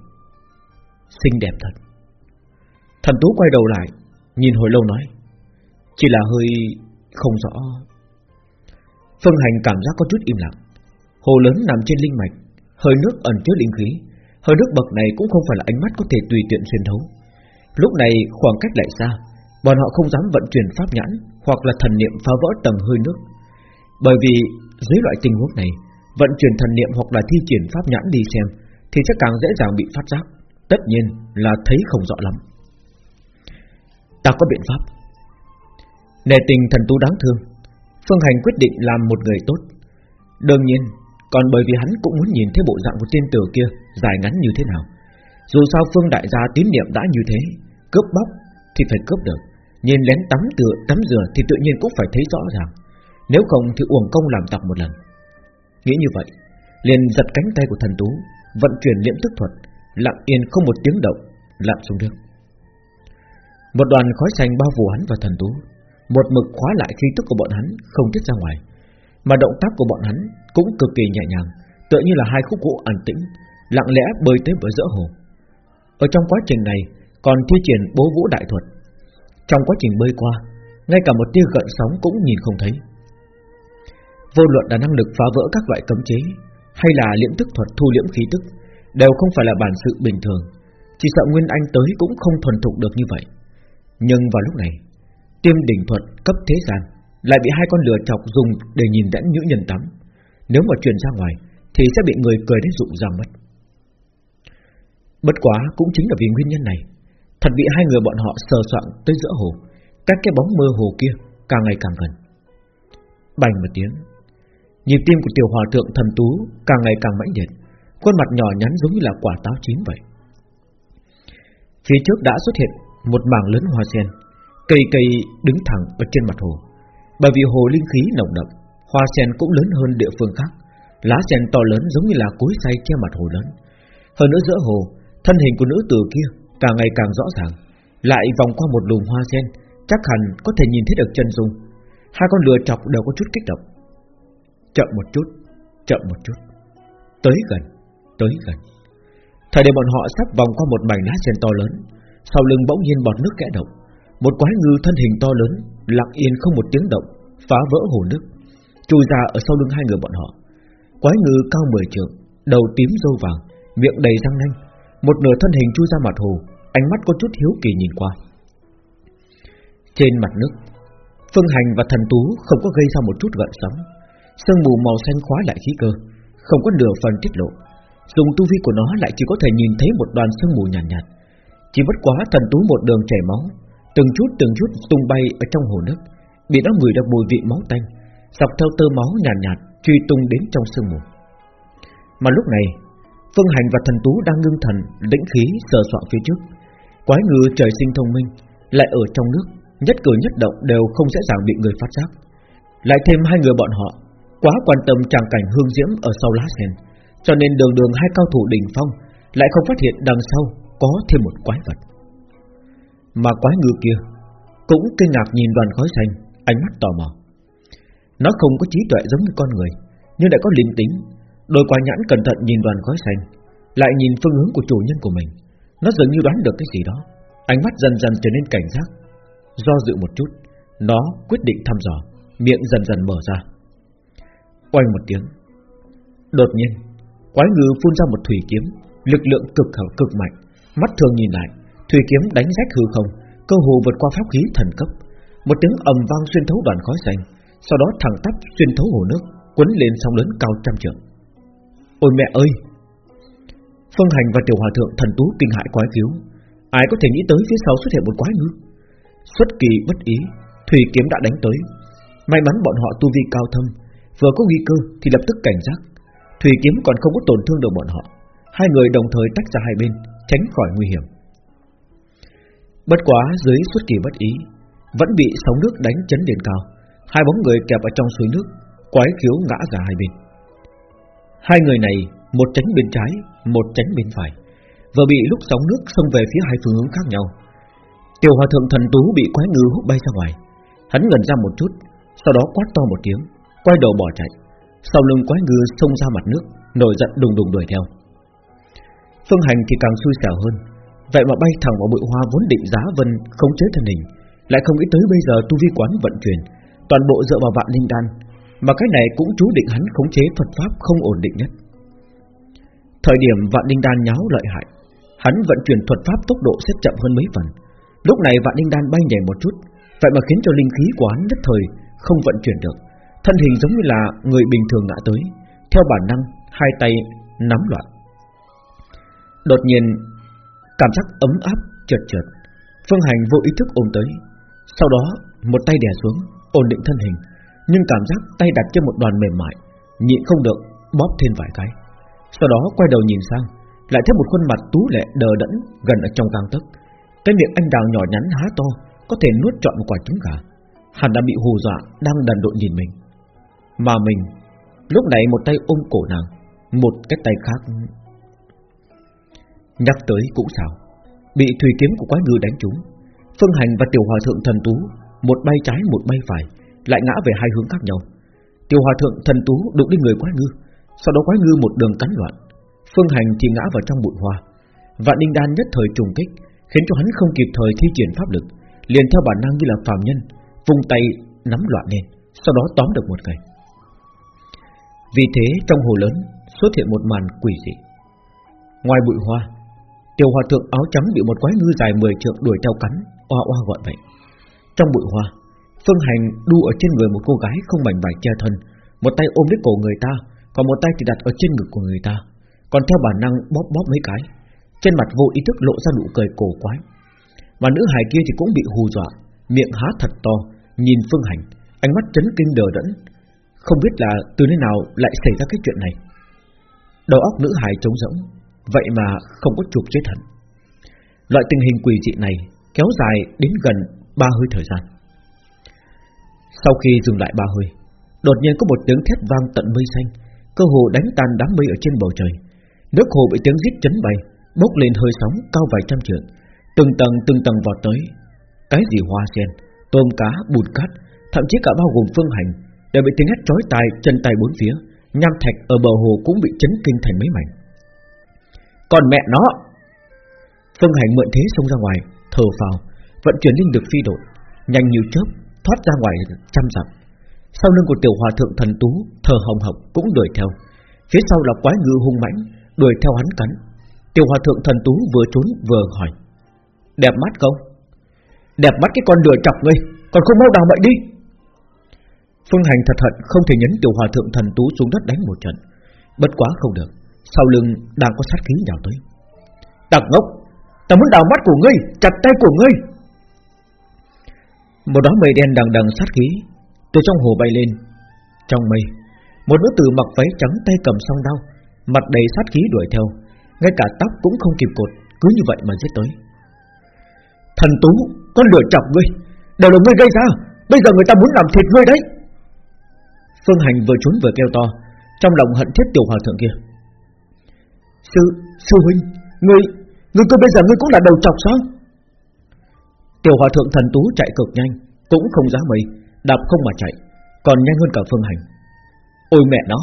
A: Xinh đẹp thật. Thần tú quay đầu lại, Nhìn hồi lâu nói, Chỉ là hơi không rõ. Phương Hành cảm giác có chút im lặng. Hồ lớn nằm trên linh mạch, Hơi nước ẩn chứa linh khí, Hơi nước bậc này cũng không phải là ánh mắt có thể tùy tiện xuyên thấu. Lúc này khoảng cách lại xa, Bọn họ không dám vận chuyển pháp nhãn Hoặc là thần niệm phá vỡ tầng hơi nước. Bởi vì dưới loại tình huống này, Vận chuyển thần niệm hoặc là thi triển pháp nhãn đi xem Thì sẽ càng dễ dàng bị phát giác. Tất nhiên là thấy không rõ lắm. Ta có biện pháp. Nề tình thần tú đáng thương, Phương Hành quyết định làm một người tốt. Đương nhiên, Còn bởi vì hắn cũng muốn nhìn thấy bộ dạng của tiên tử kia Dài ngắn như thế nào. Dù sao Phương Đại gia tín niệm đã như thế, Cướp bóc thì phải cướp được. Nhìn lén tắm tựa, tắm rửa thì tự nhiên cũng phải thấy rõ ràng. Nếu không thì uổng công làm tặc một lần. Nghĩ như vậy, liền giật cánh tay của thần tú, Vận chuyển liễm thức thuật, Lặng yên không một tiếng động, Lặn xuống nước. Một đoàn khói xanh bao phủ hắn và thần tú. Một mực khóa lại khí tức của bọn hắn, Không tiết ra ngoài. Mà động tác của bọn hắn cũng cực kỳ nhẹ nhàng, Tựa như là hai khúc gỗ an tĩnh, Lặng lẽ bơi tới bờ giữa hồ. Ở trong quá trình này, Còn thi triển bố vũ đại thuật. Trong quá trình bơi qua, Ngay cả một tia gợn sóng cũng nhìn không thấy. Vô luận là năng lực phá vỡ các loại cấm chế, Hay là liễm tức thuật thu liễm khí tức, Đều không phải là bản sự bình thường. Chỉ sợ Nguyên Anh tới cũng không thuần thục được như vậy. Nhưng vào lúc này, Tiêm đỉnh thuật cấp thế gian Lại bị hai con lừa chọc dùng để nhìn đẫn nữ nhân tắm. Nếu mà truyền ra ngoài, Thì sẽ bị người cười đến rụng răng mất. Bất quá cũng chính là vì nguyên nhân này, Thật bị hai người bọn họ sờ soạn tới giữa hồ các cái bóng mơ hồ kia Càng ngày càng gần. Bành một tiếng, Nhịp tim của tiểu hòa thượng thần tú Càng ngày càng mãnh liệt, Khuôn mặt nhỏ nhắn giống như là quả táo chín vậy. Phía trước đã xuất hiện một mảng lớn hoa sen, Cây cây đứng thẳng ở trên mặt hồ. Bởi vì hồ linh khí nồng đậm, Hoa sen cũng lớn hơn địa phương khác. Lá sen to lớn giống như là cối xay che mặt hồ lớn. Hơn nữa giữa hồ, Thân hình của nữ tử kia càng ngày càng rõ ràng. Lại vòng qua một lùm hoa sen, Chắc hẳn có thể nhìn thấy được chân dung. Hai con lừa chọc đều có chút kích động. Chậm một chút, Chậm một chút. Tới gần Tới gần. Thời điểm bọn họ sắp vòng qua một mảnh lá sen to lớn sau lưng bỗng nhiên bọt nước kẽ động. Một quái ngư thân hình to lớn Lặng yên không một tiếng động Phá vỡ hồ nước. Chui ra ở sau lưng hai người bọn họ. Quái ngư cao 10 trượng Đầu tím râu vàng Miệng đầy răng nanh. Một nửa thân hình chui ra mặt hồ Ánh mắt có chút hiếu kỳ nhìn qua. Trên mặt nước Phương Hành và Thần Tú không có gây ra một chút gợn sóng. Sương mù màu xanh khóa lại khí cơ Không có nửa phần tiết lộ. Dùng tu vi của nó lại chỉ có thể nhìn thấy một đoàn sương mù nhàn nhạt, nhạt. Chỉ bất quá thần tú một đường chảy máu Từng chút từng chút tung bay ở trong hồ nước Bị nó người được mùi vị máu tanh Dọc theo tơ máu nhàn nhạt, nhạt Truy tung đến trong sương mù. Mà lúc này Phương Hành và thần tú đang ngưng thần Lĩnh khí sờ soạn phía trước. Quái ngư trời sinh thông minh Lại ở trong nước Nhất cử nhất động đều không dễ dàng bị người phát giác. Lại thêm hai người bọn họ Quá quan tâm tràng cảnh hương diễm ở sau lá sen Cho nên đường đường hai cao thủ đỉnh phong Lại không phát hiện đằng sau có thêm một quái vật. Mà quái ngư kia Cũng kinh ngạc nhìn đoàn khói xanh, Ánh mắt tò mò. Nó không có trí tuệ giống như con người, Nhưng lại có linh tính. Đôi quái nhãn cẩn thận nhìn đoàn khói xanh, Lại nhìn phương hướng của chủ nhân của mình. Nó dường như đoán được cái gì đó. Ánh mắt dần dần trở nên cảnh giác. Do dự một chút, Nó quyết định thăm dò, Miệng dần dần mở ra. Oanh một tiếng. Đột nhiên, Quái ngư phun ra một thủy kiếm, Lực lượng cực hảo cực mạnh. Mắt thường nhìn lại, Thủy kiếm đánh rách hư không, Cơ hồ vượt qua pháp khí thần cấp. Một tiếng ầm vang xuyên thấu đoàn khói xanh, Sau đó thẳng tắp xuyên thấu hồ nước Quấn lên sóng lớn cao trăm trượng. Ôi mẹ ơi! Phương Hành và Tiểu Hòa Thượng thần tú kinh hại quái cứu Ai có thể nghĩ tới phía sau xuất hiện một quái ngư? Xuất kỳ bất ý, Thủy kiếm đã đánh tới. May mắn bọn họ tu vi cao thâm, Vừa có nguy cơ thì lập tức cảnh giác. Thủy kiếm còn không có tổn thương được bọn họ. Hai người đồng thời tách ra hai bên. Tránh khỏi nguy hiểm. Bất quá dưới xuất kỳ bất ý, Vẫn bị sóng nước đánh chấn đến cao, Hai bóng người kẹp ở trong suối nước, Quái khiếu ngã ra hai bên. Hai người này, Một tránh bên trái, Một tránh bên phải, Vừa bị lúc sóng nước xông về phía hai phương hướng khác nhau. Tiểu hòa thượng thần tú bị quái ngư hút bay ra ngoài. Hắn ngẩn ra một chút, Sau đó quát to một tiếng, Quay đầu bỏ chạy. Sau lưng quái ngư xông ra mặt nước, Nổi giận đùng đùng đuổi theo. Phương hành thì càng xui xẻo hơn. Vậy mà bay thẳng vào bụi hoa vốn định giá vân Không chế thân hình. Lại không nghĩ tới bây giờ tu vi quán vận chuyển, Toàn bộ dựa vào vạn linh đan, Mà cái này cũng chú định hắn khống chế thuật pháp không ổn định nhất. Thời điểm vạn linh đan nháo lợi hại, Hắn vận chuyển thuật pháp tốc độ sẽ chậm hơn mấy phần. Lúc này vạn linh đan bay nhảy một chút, Vậy mà khiến cho linh khí của hắn nhất thời Không vận chuyển được. Thân hình giống như là người bình thường ngã tới, Theo bản năng hai tay nắm loạn. Đột nhiên, Cảm giác ấm áp chợt chợt, Phương Hành vô ý thức ôm tới. Sau đó, một tay đè xuống, Ổn định thân hình, Nhưng cảm giác tay đặt trên một đoàn mềm mại, Nhịn không được, bóp thêm vài cái. Sau đó quay đầu nhìn sang, Lại thấy một khuôn mặt tú lệ đờ đẫn Gần ở trong gang tấc. Cái miệng anh đào nhỏ nhắn há to, Có thể nuốt trọn một quả trứng gà. Hắn đã bị hù dọa, Đang đần độn nhìn mình. Mà mình, Lúc này một tay ôm cổ nàng, Một cái tay khác Nhắc tới cũng sao. Bị thủy kiếm của quái ngư đánh trúng, Phương Hành và Tiểu Hòa Thượng Thần Tú, Một bay trái một bay phải, Lại ngã về hai hướng khác nhau. Tiểu Hòa Thượng Thần Tú đụng đến người quái ngư, Sau đó quái ngư một đường cắn loạn. Phương Hành thì ngã vào trong bụi hoa. Vạn Đinh Đan nhất thời trùng kích, Khiến cho hắn không kịp thời thi triển pháp lực, Liền theo bản năng như là phàm nhân vùng tay nắm loạn lên, Sau đó tóm được một người Vì thế trong hồ lớn Xuất hiện một màn quỷ dị. Ngoài bụi hoa Tiểu hòa thượng áo trắng bị một quái ngư dài 10 trượng đuổi theo cắn, oa oa gọi vậy. Trong bụi hoa, Phương Hành đu ở trên người một cô gái không mảnh vải che thân, một tay ôm lấy cổ người ta, còn một tay thì đặt ở trên ngực của người ta, còn theo bản năng bóp bóp mấy cái. Trên mặt vô ý thức lộ ra nụ cười cổ quái. Mà nữ hài kia thì cũng bị hù dọa, miệng há thật to, nhìn Phương Hành, ánh mắt chấn kinh đờ đẫn, không biết là từ nơi nào lại xảy ra cái chuyện này. Đầu óc nữ hài trống rỗng, Vậy mà không có chụp chết thần Loại tình hình quỷ dị này Kéo dài đến gần ba hơi thời gian. Sau khi dừng lại ba hơi Đột nhiên có một tiếng thét vang tận mây xanh Cơ hồ đánh tan đám mây ở trên bầu trời. Nước hồ bị tiếng rít chấn bay Bốc lên hơi sóng cao vài trăm trượng Từng tầng từng tầng vọt tới. Cái gì hoa sen, tôm cá, bùn cát Thậm chí cả bao gồm phương hành Đều bị tiếng hét chói tai chân tay bốn phía Nham thạch ở bờ hồ cũng bị chấn kinh thành mấy mảnh còn mẹ nó. Phương Hành mượn thế xông ra ngoài, Thở vào Vận chuyển linh lực phi đội Nhanh như chớp, Thoát ra ngoài trăm dặm. Sau lưng của tiểu hòa thượng thần tú Thờ hồng hộc cũng đuổi theo. Phía sau là quái ngư hung mãnh, Đuổi theo hắn cắn. Tiểu hòa thượng thần tú vừa trốn vừa hỏi, Đẹp mắt không? Đẹp mắt cái con lừa chọc ngươi, Còn không mau đào mệnh đi. Phương Hành thật hận không thể nhấn tiểu hòa thượng thần tú xuống đất đánh một trận. Bất quá không được sau lưng đang có sát khí nhào tới. Tặc ngốc, Ta muốn đào mắt của ngươi, Chặt tay của ngươi. Một đám mây đen đằng đằng sát khí Từ trong hồ bay lên. Trong mây, Một nữ tử mặc váy trắng tay cầm song đao, Mặt đầy sát khí đuổi theo. Ngay cả tóc cũng không kịp cột, Cứ như vậy mà giết tới. Thần tú, Con lửa chọc ngươi, Đều là ngươi gây ra, Bây giờ người ta muốn làm thịt ngươi đấy. Phương Hành vừa trốn vừa kêu to, Trong lòng hận thiết tiểu hòa thượng kia. Sư, sư huynh Ngươi, ngươi cơ bây giờ ngươi cũng là đầu chọc sao? Tiểu hòa thượng thần tú chạy cực nhanh Cũng không giá mây Đạp không mà chạy Còn nhanh hơn cả Phương Hành. Ôi mẹ nó!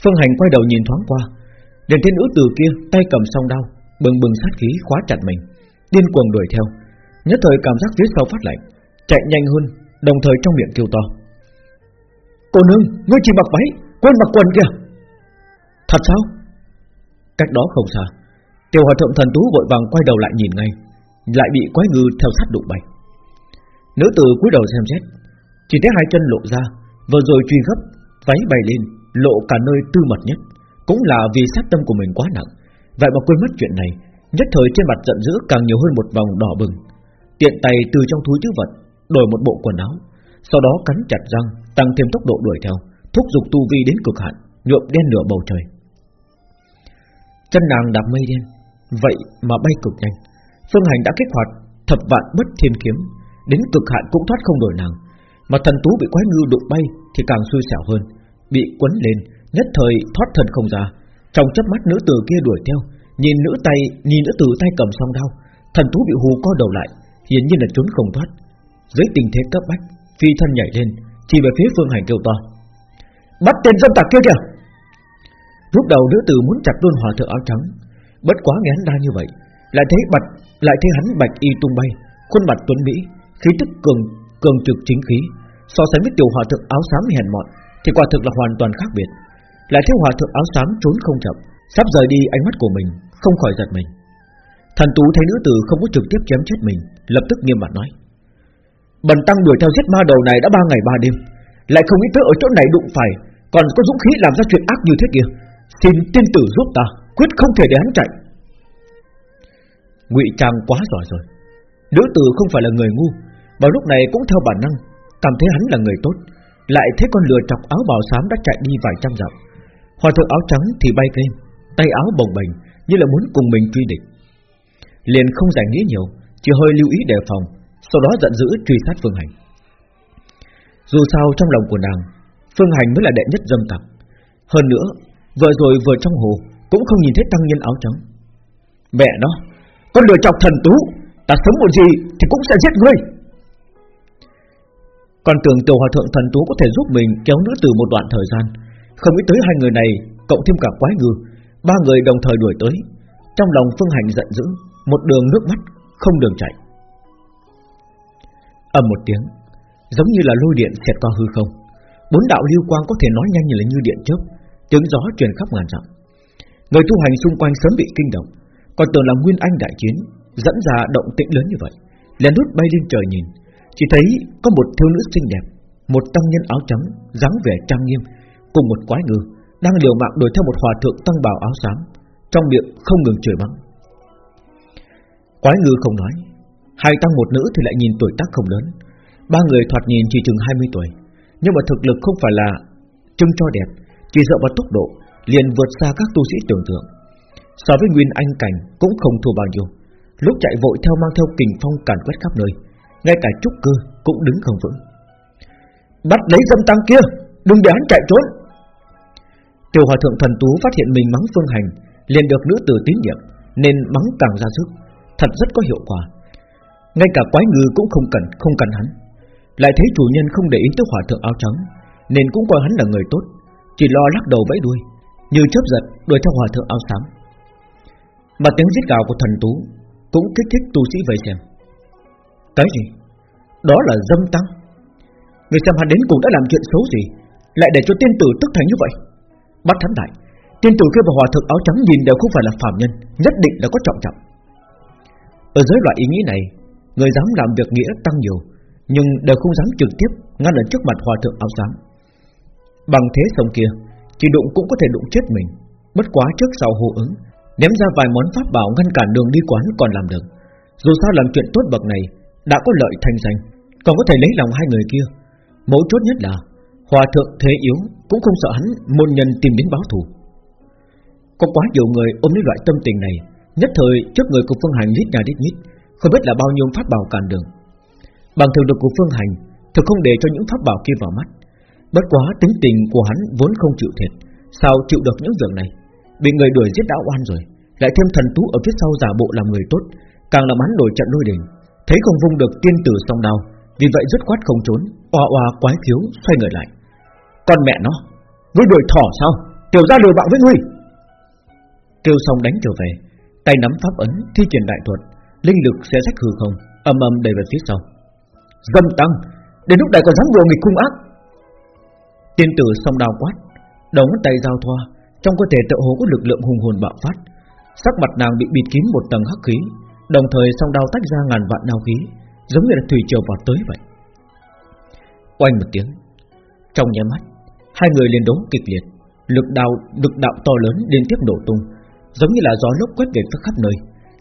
A: Phương Hành quay đầu nhìn thoáng qua Liền thiên nữ từ kia tay cầm song đao Bừng bừng sát khí khóa chặt mình Điên cuồng đuổi theo. Nhất thời cảm giác phía sau phát lạnh Chạy nhanh hơn Đồng thời trong miệng kêu to. Cô nương, ngươi chỉ mặc váy Quên mặc quần kìa. Thật sao Cách đó không xa, Tiểu hòa thượng thần tú vội vàng quay đầu lại nhìn ngay, Lại bị quái ngư theo sát đụng bay. Nữ tử cúi đầu xem xét, Chỉ thấy hai chân lộ ra, Vừa rồi truy gấp, Váy bay lên, Lộ cả nơi tư mật nhất, Cũng là vì sát tâm của mình quá nặng. Vậy mà quên mất chuyện này, Nhất thời trên mặt giận dữ càng nhiều hơn một vòng đỏ bừng. Tiện tay từ trong túi chữ vật, Đổi một bộ quần áo, Sau đó cắn chặt răng, Tăng thêm tốc độ đuổi theo, Thúc giục tu vi đến cực hạn, Nhuộm đen nửa bầu trời. Chân nàng đạp mây đen. Vậy mà bay cực nhanh. Phương Hành đã kích hoạt thập vạn bất thiên kiếm. Đến cực hạn cũng thoát không đổi nàng. Mà thần tú bị quái ngư đụng bay Thì càng xui xẻo hơn. Bị quấn lên, nhất thời thoát thần không ra. Trong chớp mắt nữ tử kia đuổi theo, Nhìn nữ tay, nhìn nữ tử tay cầm song đao. Thần tú bị hù co đầu lại, Hiển nhiên là trốn không thoát. Dưới tình thế cấp bách, Phi thân nhảy lên, Chỉ về phía Phương Hành kêu to. Bắt tên dân tặc kia kìa! Lúc đầu nữ tử muốn chặt luôn hòa thượng áo trắng, Bất quá nghe hắn đa như vậy, Lại thấy bạch, lại thấy hắn bạch y tung bay, Khuôn mặt tuấn mỹ, Khí tức cường cường trực chính khí, So sánh với tiểu hòa thượng áo xám hèn mọn, Thì quả thực là hoàn toàn khác biệt. Lại thấy hòa thượng áo xám trốn không chậm, Sắp rời đi ánh mắt của mình, Không khỏi giật mình. Thần tú thấy nữ tử không có trực tiếp chém chết mình, Lập tức nghiêm mặt nói, Bần tăng đuổi theo giết ma đầu này đã ba ngày ba đêm, Lại không nghĩ tới ở chỗ này đụng phải, Còn có dũng khí làm ra chuyện ác như thế kia. Xin tiên tử giúp ta, Quyết không thể để hắn chạy. Ngụy Trang quá giỏi rồi. Nữ tử không phải là người ngu Vào lúc này cũng theo bản năng, Cảm thấy hắn là người tốt. Lại thấy con lừa chọc áo bào xám đã chạy đi vài trăm dặm. Hòa thượng áo trắng thì bay lên, Tay áo bồng bềnh Như là muốn cùng mình truy địch. Liền không giải nghĩ nhiều, Chỉ hơi lưu ý đề phòng, Sau đó giận dữ truy sát Phương Hành. Dù sao trong lòng của nàng, Phương Hành mới là đệ nhất dâm tặc. Hơn nữa Vừa rồi vừa trong hồ, Cũng không nhìn thấy tăng nhân áo trắng. Mẹ nó, Con lừa chọc thần tú, Ta sống một gì thì cũng sẽ giết ngươi. Còn tưởng tiểu hòa thượng thần tú có thể giúp mình Kéo nữ từ một đoạn thời gian. Không nghĩ tới hai người này, Cộng thêm cả quái ngư, Ba người đồng thời đuổi tới. Trong lòng phương hành giận dữ, Một đường nước mắt, không đường chạy. Ầm một tiếng, Giống như là lôi điện xẹt qua hư không. Bốn đạo lưu quang có thể nói nhanh như là như điện chớp tiếng gió truyền khắp ngàn dặm. Người tu hành xung quanh sớm bị kinh động, còn tưởng là nguyên anh đại chiến dẫn ra động tĩnh lớn như vậy, liền nút bay lên trời nhìn, chỉ thấy có một thiếu nữ xinh đẹp, một tăng nhân áo trắng, dáng vẻ trang nghiêm, cùng một quái ngư đang liều mạng đuổi theo một hòa thượng tăng bào áo xám, trong miệng không ngừng chửi mắng. Quái ngư không nói, hai tăng một nữ thì lại nhìn tuổi tác không lớn, ba người thoạt nhìn chỉ chừng 20 tuổi, nhưng mà thực lực không phải là trưng cho đẹp, chỉ dựa vào tốc độ liền vượt xa các tu sĩ tưởng tượng. So với Nguyên Anh cảnh cũng không thua bao nhiêu. Lúc chạy vội theo mang theo kình phong càn quét khắp nơi, ngay cả trúc cơ cũng đứng không vững. Bắt lấy dâm tăng kia, đừng để hắn chạy trốn. Tiểu hòa thượng thần tú phát hiện mình mắng phương hành, liền được nữ tử tín nhiệm, nên mắng càng ra sức, thật rất có hiệu quả. Ngay cả quái ngư cũng không cần không cần hắn, lại thấy chủ nhân không để ý tới hòa thượng áo trắng, nên cũng coi hắn là người tốt, chỉ lo lắc đầu vẫy đuôi, Như chớp giật đuổi theo hòa thượng áo xám. Mà tiếng giết gào của thần tú Cũng kích thích tu sĩ vây xem. Cái gì? Đó là dâm tăng. Người xem hắn đến cùng đã làm chuyện xấu gì, Lại để cho tiên tử tức thành như vậy? Bắt hắn lại, Tiên tử kia và hòa thượng áo trắng nhìn đều không phải là phạm nhân, Nhất định là có trọng trọng. Ở dưới loại ý nghĩ này, Người dám làm việc nghĩa tăng nhiều, Nhưng đều không dám trực tiếp Ngăn ở trước mặt hòa thượng áo xám. Bằng thế sông kia, Chỉ đụng cũng có thể đụng chết mình. Bất quá trước sau hô ứng, Ném ra vài món pháp bảo ngăn cản đường đi quán còn làm được. Dù sao làm chuyện tốt bậc này, Đã có lợi thanh danh, Còn có thể lấy lòng hai người kia. Mấu chốt nhất là, Hòa thượng thế yếu Cũng không sợ hắn môn nhân tìm đến báo thù. Có quá nhiều người ôm lấy loại tâm tình này, Nhất thời trước người của Phương Hành lít nhà đít nhít, Không biết là bao nhiêu pháp bảo cản đường. Bằng thường lực của Phương Hành, Thực không để cho những pháp bảo kia vào mắt. Bất quá tính tình của hắn vốn không chịu thiệt, Sao chịu được những việc này? Bị người đuổi giết đã oan rồi, Lại thêm thần tú ở phía sau giả bộ làm người tốt, Càng làm hắn đổi trận lôi đình. Thấy không vung được tiên tử song đao, Vì vậy dứt khoát không trốn, Oa oa quái khiếu xoay người lại. Con mẹ nó, Ngươi đuổi thỏ sao? Tiểu ra lừa bạo với ngươi. Kêu xong đánh trở về, Tay nắm pháp ấn, thi triển đại thuật, Linh lực sẽ rách hư không, Âm âm đầy về phía sau. Dâm tăng, Đến lúc này còn dám đùa nghịch cung ác. Tiên tử song đào quát Đầu ngón tay giao thoa Trong cơ thể tự hồ có lực lượng hùng hồn bạo phát. Sắc mặt nàng bị bịt kín một tầng hắc khí Đồng thời song đao tách ra ngàn vạn đao khí Giống như là thủy triều vào tới vậy. Oanh một tiếng Trong nháy mắt Hai người liền đấu kịch liệt Lực đao, lực đạo to lớn liên tiếp nổ tung Giống như là gió lốc quét về phía khắp nơi.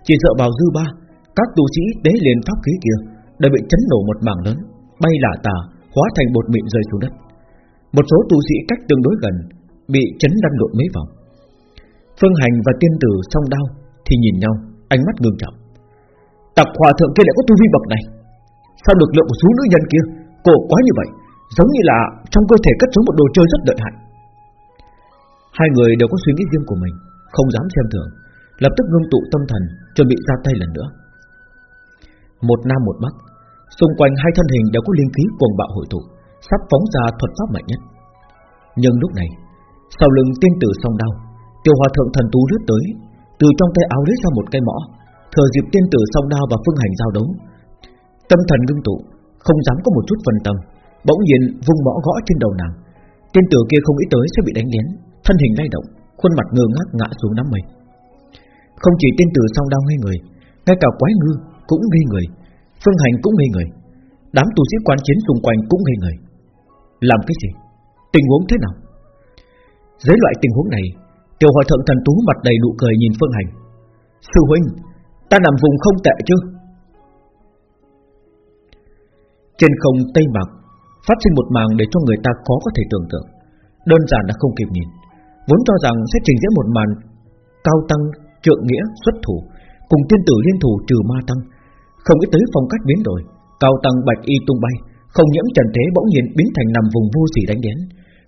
A: Chỉ sợ vào dư ba Các tu sĩ tế liền pháp khí kia Đã bị chấn nổ một mảng lớn Bay lả tà Hóa thành bột mịn rơi xuống đất một số tu sĩ cách tương đối gần Bị chấn lăn lộn mấy vòng. Phương Hành và tiên tử song đao Thì nhìn nhau, ánh mắt ngưng trọng. Tặc hòa thượng kia lại có tu vi bậc này. Sao lực lượng của số nữ nhân kia Cổ quá như vậy Giống như là trong cơ thể cất xuống một đồ chơi rất lợi hại? Hai người đều có suy nghĩ riêng của mình Không dám xem thường Lập tức ngưng tụ tâm thần Chuẩn bị ra tay lần nữa. Một nam một bắc Xung quanh hai thân hình đều có linh khí cuồng bạo hội tụ. Sắp phóng ra thuật pháp mạnh nhất. Nhưng lúc này, Sau lưng tiên tử song đau Tiểu hòa thượng thần tú lướt tới, Từ trong tay áo lấy ra một cây mõ, Thừa dịp tiên tử song đao và phương hành giao đấu. Tâm thần ngưng tụ, Không dám có một chút phần tâm, Bỗng nhiên vung mõ gõ trên đầu nàng. Tiên tử kia không nghĩ tới sẽ bị đánh lén, Thân hình lay động, Khuôn mặt ngơ ngác ngã xuống đám mây. Không chỉ tiên tử song đao ngây người, Ngay cả quái ngư cũng ngây người, Phương hành cũng ngây người, Đám tu sĩ quan chiến xung quanh cũng ngây người. Làm cái gì? Tình huống thế nào? Dưới loại tình huống này, Tiểu hòa thượng thần tú mặt đầy nụ cười nhìn Phương Hành. Sư huynh, Ta nằm vùng không tệ chứ? Trên không Tây Mạc, Phát sinh một màn để cho người ta khó có thể tưởng tượng. Đơn giản là không kịp nhìn. Vốn cho rằng sẽ trình diễn một màn Cao tăng, trượng nghĩa, xuất thủ, Cùng tiên tử liên thủ trừ ma tăng. Không nghĩ tới phong cách biến đổi, Cao tăng bạch y tung bay. Không nhiễm trần thế bỗng nhiên biến thành nằm vùng vô sỉ đánh đến,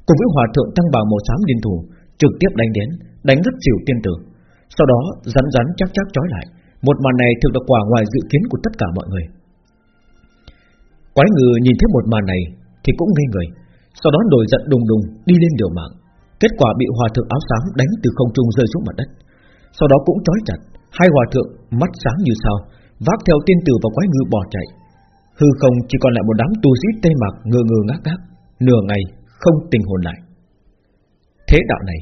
A: Cùng với hòa thượng tăng bào màu xám liên thủ, Trực tiếp đánh đến, Đánh rất chịu tiên tử. Sau đó, rắn rắn chắc chắc trói lại, Một màn này thực là quả ngoài dự kiến của tất cả mọi người. Quái ngư nhìn thấy một màn này Thì cũng ngây người, Sau đó nổi giận đùng đùng đi lên điều mạng. Kết quả bị hòa thượng áo xám đánh từ không trung rơi xuống mặt đất. Sau đó cũng trói chặt, Hai hòa thượng mắt sáng như sao, Vác theo tiên tử và quái ngư bỏ chạy. Hư không chỉ còn lại một đám tu sĩ tê mạc ngơ ngơ ngác ngác, Nửa ngày không tình hồn lại. Thế đạo này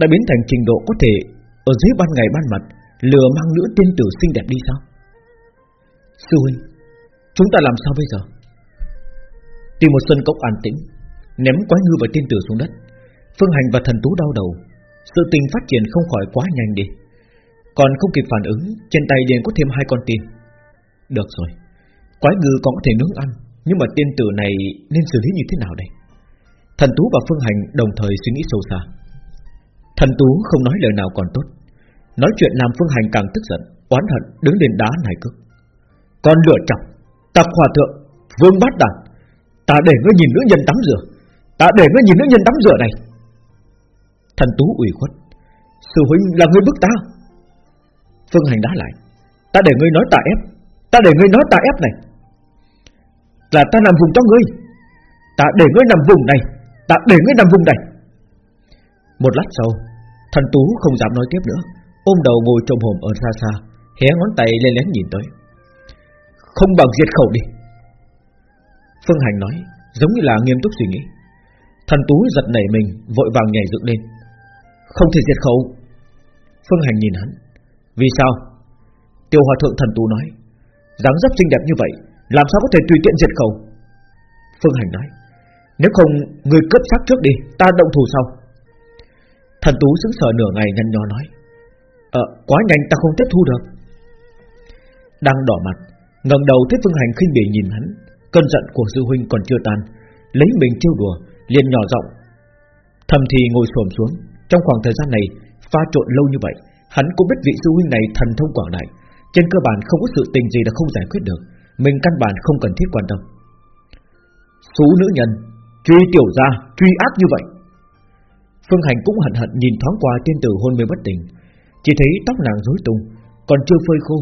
A: Đã biến thành trình độ có thể Ở dưới ban ngày ban mặt Lừa mang nữ tiên tử xinh đẹp đi sao? Sư huynh, Chúng ta làm sao bây giờ? Tìm một sân cốc an tĩnh, Ném quái ngư và tiên tử xuống đất. Phương hành và thần tú đau đầu, Sự tình phát triển không khỏi quá nhanh đi. Còn không kịp phản ứng, Trên tay liền có thêm hai con tin Được rồi. Quái ngư còn có thể nướng ăn, Nhưng mà tiên tử này nên xử lý như thế nào đây? Thần Tú và Phương Hành đồng thời suy nghĩ sâu xa. Thần Tú không nói lời nào còn tốt. Nói chuyện làm Phương Hành càng tức giận, Oán hận, đứng lên đá này cước. Con lửa chọc tạc hòa thượng, Vương bát đàn, Ta để ngươi nhìn nữ nhân tắm rửa, Ta để ngươi nhìn nữ nhân tắm rửa này. Thần Tú ủy khuất, Sư huynh là ngươi bức ta. Phương Hành đá lại, Ta để ngươi nói ta ép, Ta để ngươi nói ta ép này. Là ta nằm vùng cho ngươi. Ta để ngươi nằm vùng này. Ta để ngươi nằm vùng này. Một lát sau, Thần Tú không dám nói tiếp nữa. Ôm đầu ngồi trồm hồn ở xa xa, Hé ngón tay lên lén nhìn tới. Không bằng diệt khẩu đi. Phương Hành nói, Giống như là nghiêm túc suy nghĩ. Thần Tú giật nảy mình, Vội vàng nhảy dựng lên. Không thể diệt khẩu. Phương Hành nhìn hắn. Vì sao? Tiêu Hòa Thượng Thần Tú nói. Dáng dấp xinh đẹp như vậy làm sao có thể tùy tiện diệt khẩu? Phương Hành nói, Nếu không, người cướp xác trước đi, Ta động thủ sau. Thần Tú sững sờ nửa ngày nhăn nhó nói Ờ quá nhanh ta không tiếp thu được. Đang đỏ mặt, ngẩng đầu thấy Phương Hành khinh bỉ nhìn hắn, Cơn giận của sư huynh còn chưa tan, Lấy mình trêu đùa, liền nhỏ giọng, Thầm thì ngồi xổm xuống, Trong khoảng thời gian này, pha trộn lâu như vậy, Hắn cũng biết vị sư huynh này thần thông quảng đại, Trên cơ bản không có sự tình gì là không giải quyết được. Mình căn bản không cần thiết quan tâm. Sú nữ nhân Truy tiểu ra, truy ác như vậy. Phương Hành cũng hận hận nhìn thoáng qua tiên tử hôn mê bất tỉnh. Chỉ thấy tóc nàng rối tung Còn chưa phơi khô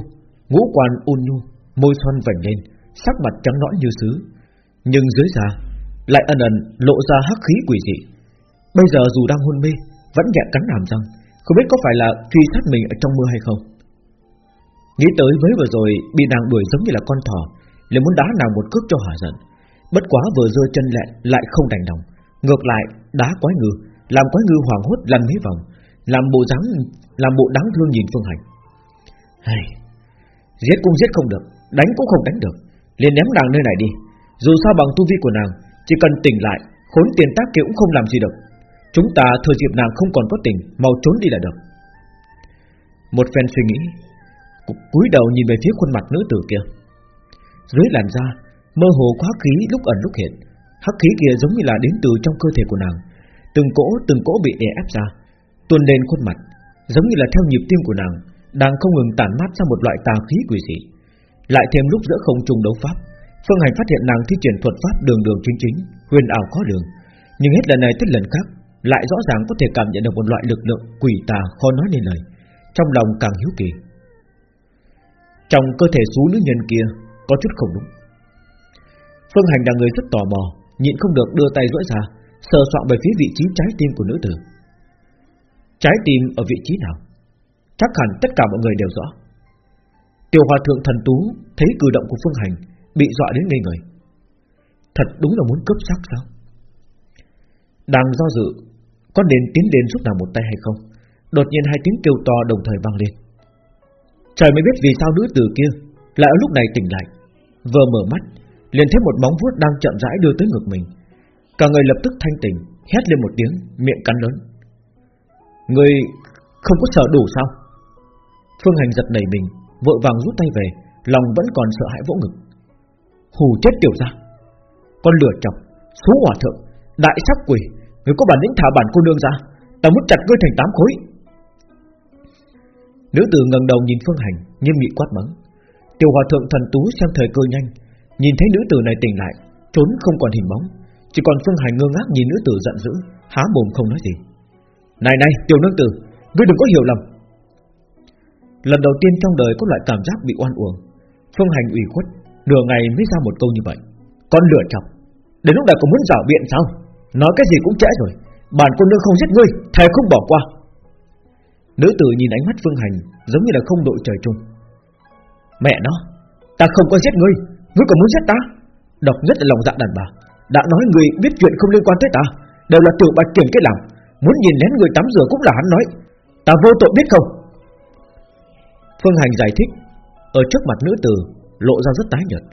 A: Ngũ quan ôn nhu, môi son vành lên Sắc mặt trắng nõn như sứ. Nhưng dưới da lại ẩn ẩn lộ ra hắc khí quỷ dị. Bây giờ dù đang hôn mê Vẫn nhẹ cắn hàm răng Không biết có phải là truy sát mình ở trong mưa hay không. Nghĩ tới mới vừa rồi Bị nàng đuổi giống như là con thỏ liền muốn đá nàng một cước cho hỏa giận. Bất quá vừa rơi chân lẹn lại không đành lòng. Ngược lại đá quái ngư Làm quái ngư hoàng hốt lăn mấy vòng Làm bộ dáng Làm bộ đáng thương nhìn Phương Hành. Hey, Giết cũng giết không được Đánh cũng không đánh được. Liền ném nàng nơi này đi. Dù sao bằng tu vi của nàng Chỉ cần tỉnh lại Khốn tiền tác kia cũng không làm gì được. Chúng ta thừa dịp nàng không còn có tình Mau trốn đi là được. Một phen suy nghĩ cúi đầu nhìn về phía khuôn mặt nữ tử kia. Dưới làn da, Mơ hồ có hắc khí lúc ẩn lúc hiện. Hắc khí kia giống như là đến từ trong cơ thể của nàng. Từng cỗ từng cỗ bị đè ép ra, Tuôn lên khuôn mặt, Giống như là theo nhịp tim của nàng, Đang không ngừng tản mát ra một loại tà khí quỷ dị. Lại thêm lúc giữa không trung đấu pháp, Phương Hành phát hiện nàng thi triển thuật pháp đường đường chính chính, Huyền ảo khó đường Nhưng hết lần này tới lần khác, Lại rõ ràng có thể cảm nhận được một loại lực lượng quỷ tà khó nói nên lời, Trong lòng càng hiếu kỳ. Trong cơ thể xú nữ nhân kia Có chút không đúng. Phương Hành là người rất tò mò, Nhịn không được đưa tay duỗi ra, Sờ soạn về phía vị trí trái tim của nữ tử. Trái tim ở vị trí nào? Chắc hẳn tất cả mọi người đều rõ. Tiểu hòa thượng thần tú Thấy cử động của Phương Hành Bị dọa đến ngây người. Thật đúng là muốn cướp sắc sao? Đang do dự, Có nên tiến đến giúp nàng một tay hay không? Đột nhiên hai tiếng kêu to đồng thời vang lên. Trời mới biết vì sao nữ tử kia Lại ở lúc này tỉnh lại. Vừa mở mắt liền thấy một bóng vuốt đang chậm rãi đưa tới ngực mình. Cả người lập tức thanh tỉnh Hét lên một tiếng miệng cắn lớn. Người không có sợ đủ sao? Phương Hành giật nảy mình Vội vàng rút tay về Lòng vẫn còn sợ hãi vỗ ngực. Hù chết tiểu ra Con lửa chọc, số hỏa thượng Đại sắc quỷ, người có bản lĩnh thả bản cô nương ra Ta muốn chặt ngươi thành tám khối. Nữ tử ngẩng đầu nhìn Phương Hành, Nghiêm nghị quát mắng. Tiểu hòa thượng thần tú xem thời cơ nhanh, Nhìn thấy nữ tử này tỉnh lại, Trốn không còn hình bóng. Chỉ còn Phương Hành ngơ ngác nhìn nữ tử giận dữ, Há mồm không nói gì. Này này, tiểu nương tử, Ngươi đừng có hiểu lầm. Lần đầu tiên trong đời có loại cảm giác bị oan uổng. Phương Hành ủy khuất, Nửa ngày mới ra một câu như vậy. Con lửa chọc, Đến lúc này còn muốn rảo biện sao? Nói cái gì cũng trễ rồi, Bản cô nương không giết ngươi, Thầy không bỏ qua. Nữ tử nhìn ánh mắt Phương Hành Giống như là không đội trời chung. Mẹ nó, Ta không có giết ngươi Ngươi còn muốn giết ta? Độc nhất là lòng dạ đàn bà, Đã nói ngươi biết chuyện không liên quan tới ta, Đều là tiểu bạch kiểm cái làm, Muốn nhìn lén người tắm rửa cũng là hắn nói. Ta vô tội biết không? Phương Hành giải thích, Ở trước mặt nữ tử Lộ ra rất tái nhợt.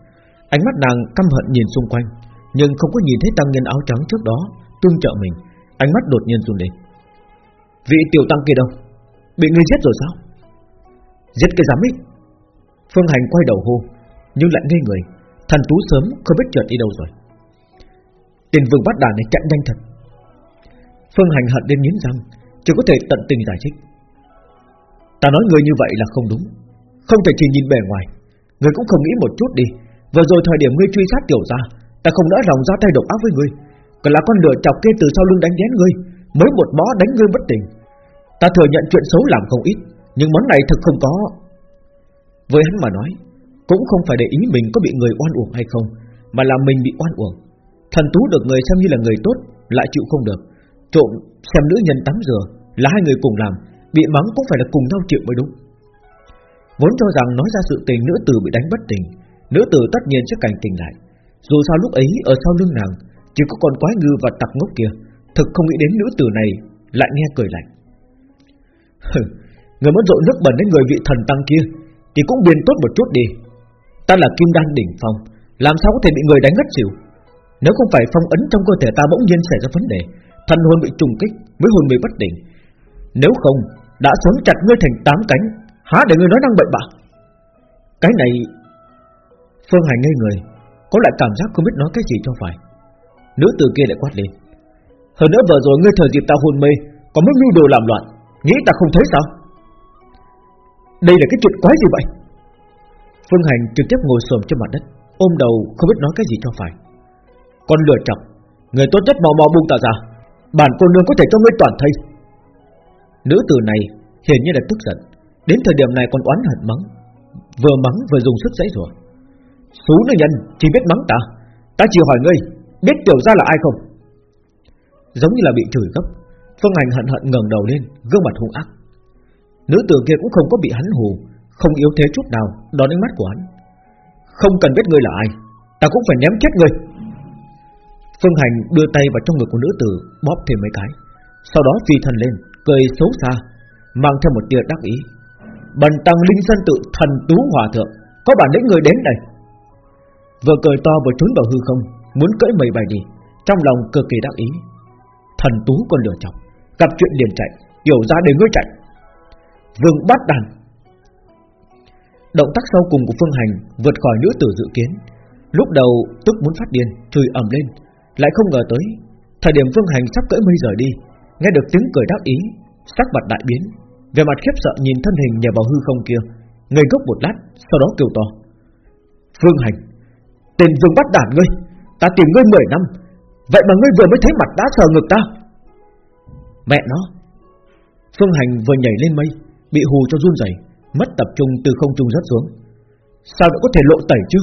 A: Ánh mắt nàng căm hận nhìn xung quanh, Nhưng không có nhìn thấy tăng nhân áo trắng trước đó Tương trợ mình. Ánh mắt đột nhiên run lên. Vị tiểu tăng kia đâu? Bị người giết rồi sao? Giết cái giám ấy. Phương Hành quay đầu hô, Nhưng lại ngây người. Thần tú sớm không biết trượt đi đâu rồi. Tiền vương bắt đàn này chạy nhanh thật. Phương Hành hận đến nghiến răng, Chỉ có thể tận tình giải thích. Ta nói người như vậy là không đúng. Không thể chỉ nhìn bề ngoài. Người cũng không nghĩ một chút đi. Vừa rồi thời điểm ngươi truy sát tiểu gia, Ta không nỡ lòng ra tay độc ác với ngươi. Còn là con lửa chọc kia từ sau lưng đánh ghén ngươi, Mới một bó đánh ngươi bất tỉnh. Ta thừa nhận chuyện xấu làm không ít, Nhưng món này thực không có. Với hắn mà nói, Cũng không phải để ý mình có bị người oan uổng hay không, Mà là mình bị oan uổng. Thần tú được người xem như là người tốt, Lại chịu không được. Trộm xem nữ nhân tắm rửa Là hai người cùng làm, Bị mắng cũng phải là cùng nhau chịu mới đúng. Vốn cho rằng nói ra sự tình nữ tử bị đánh bất tỉnh Nữ tử tất nhiên sẽ cảnh tỉnh lại. Dù sao lúc ấy ở sau lưng nàng, Chỉ có con quái ngư và tặc ngốc kia. Thực không nghĩ đến nữ tử này Lại nghe cười lạnh. Người muốn dội nước bẩn đến người vị thần tăng kia, Thì cũng biên tốt một chút đi. Ta là kim đan đỉnh phong, Làm sao có thể bị người đánh ngất xỉu? Nếu không phải phong ấn trong cơ thể ta bỗng nhiên xảy ra vấn đề, Thần hồn bị trùng kích Mới hồn mê bất tỉnh Nếu không, đã sớm chặt ngươi thành tám cánh, Há để ngươi nói năng bậy bạ. Cái này, Phương Hành ngây người, Có lại cảm giác không biết nói cái gì cho phải. Nữ tử kia lại quát lên. Hơn nữa vừa rồi ngươi thời dịp ta hôn mê, có muốn mưu đồ làm loạn Nghĩ ta không thấy sao? Đây là cái chuyện quái gì vậy? Phương Hành trực tiếp ngồi xổm trên mặt đất, Ôm đầu không biết nói cái gì cho phải. Con lừa chọc, Người tốt nhất mau mau buông ta ra, Bản cô nương có thể cho ngươi toàn thây. Nữ tử này hiển nhiên là tức giận, Đến thời điểm này còn oán hận mắng, Vừa mắng vừa dùng sức giãy rủa. Số nữ nhân chỉ biết mắng ta Ta chỉ hỏi ngươi, Biết tiểu ra là ai không? Giống như là bị chửi gấp Phương Hành hận hận ngẩng đầu lên, Gương mặt hung ác. Nữ tử kia cũng không có bị hắn hù, Không yếu thế chút nào, đón ánh mắt của hắn. Không cần biết ngươi là ai, Ta cũng phải ném chết ngươi. Phương Hành đưa tay vào trong ngực của nữ tử, Bóp thêm mấy cái. Sau đó phi thần lên, Cười xấu xa, Mang theo một tia đắc ý. Bần tăng linh sân tự thần tú hòa thượng, Có bản lĩnh người đến đây. Vừa cười to vừa trốn vào hư không, Muốn cưỡi mây bay đi, Trong lòng cực kỳ đắc ý. Thần tú còn lửa chọc. Gặp chuyện liền chạy Hiểu ra để ngươi chạy. Vương bắt đàn. Động tác sau cùng của Phương Hành Vượt khỏi nữ tử dự kiến. Lúc đầu tức muốn phát điên, Chửi ầm lên. Lại không ngờ tới, Thời điểm Phương Hành sắp cưỡi mây rời đi, Nghe được tiếng cười đáp ý, Sắc mặt đại biến. Về mặt khiếp sợ nhìn thân hình nhà vào hư không kia, Ngây gốc một lát, Sau đó kêu to. Phương Hành, Tên vương bắt đản ngươi, Ta tìm ngươi 10 năm, Vậy mà ngươi vừa mới thấy mặt đã sờ ngực ta. Mẹ nó Phương Hành vừa nhảy lên mây Bị hù cho run rẩy, Mất tập trung từ không trung rất xuống. Sao đã có thể lộ tẩy chứ?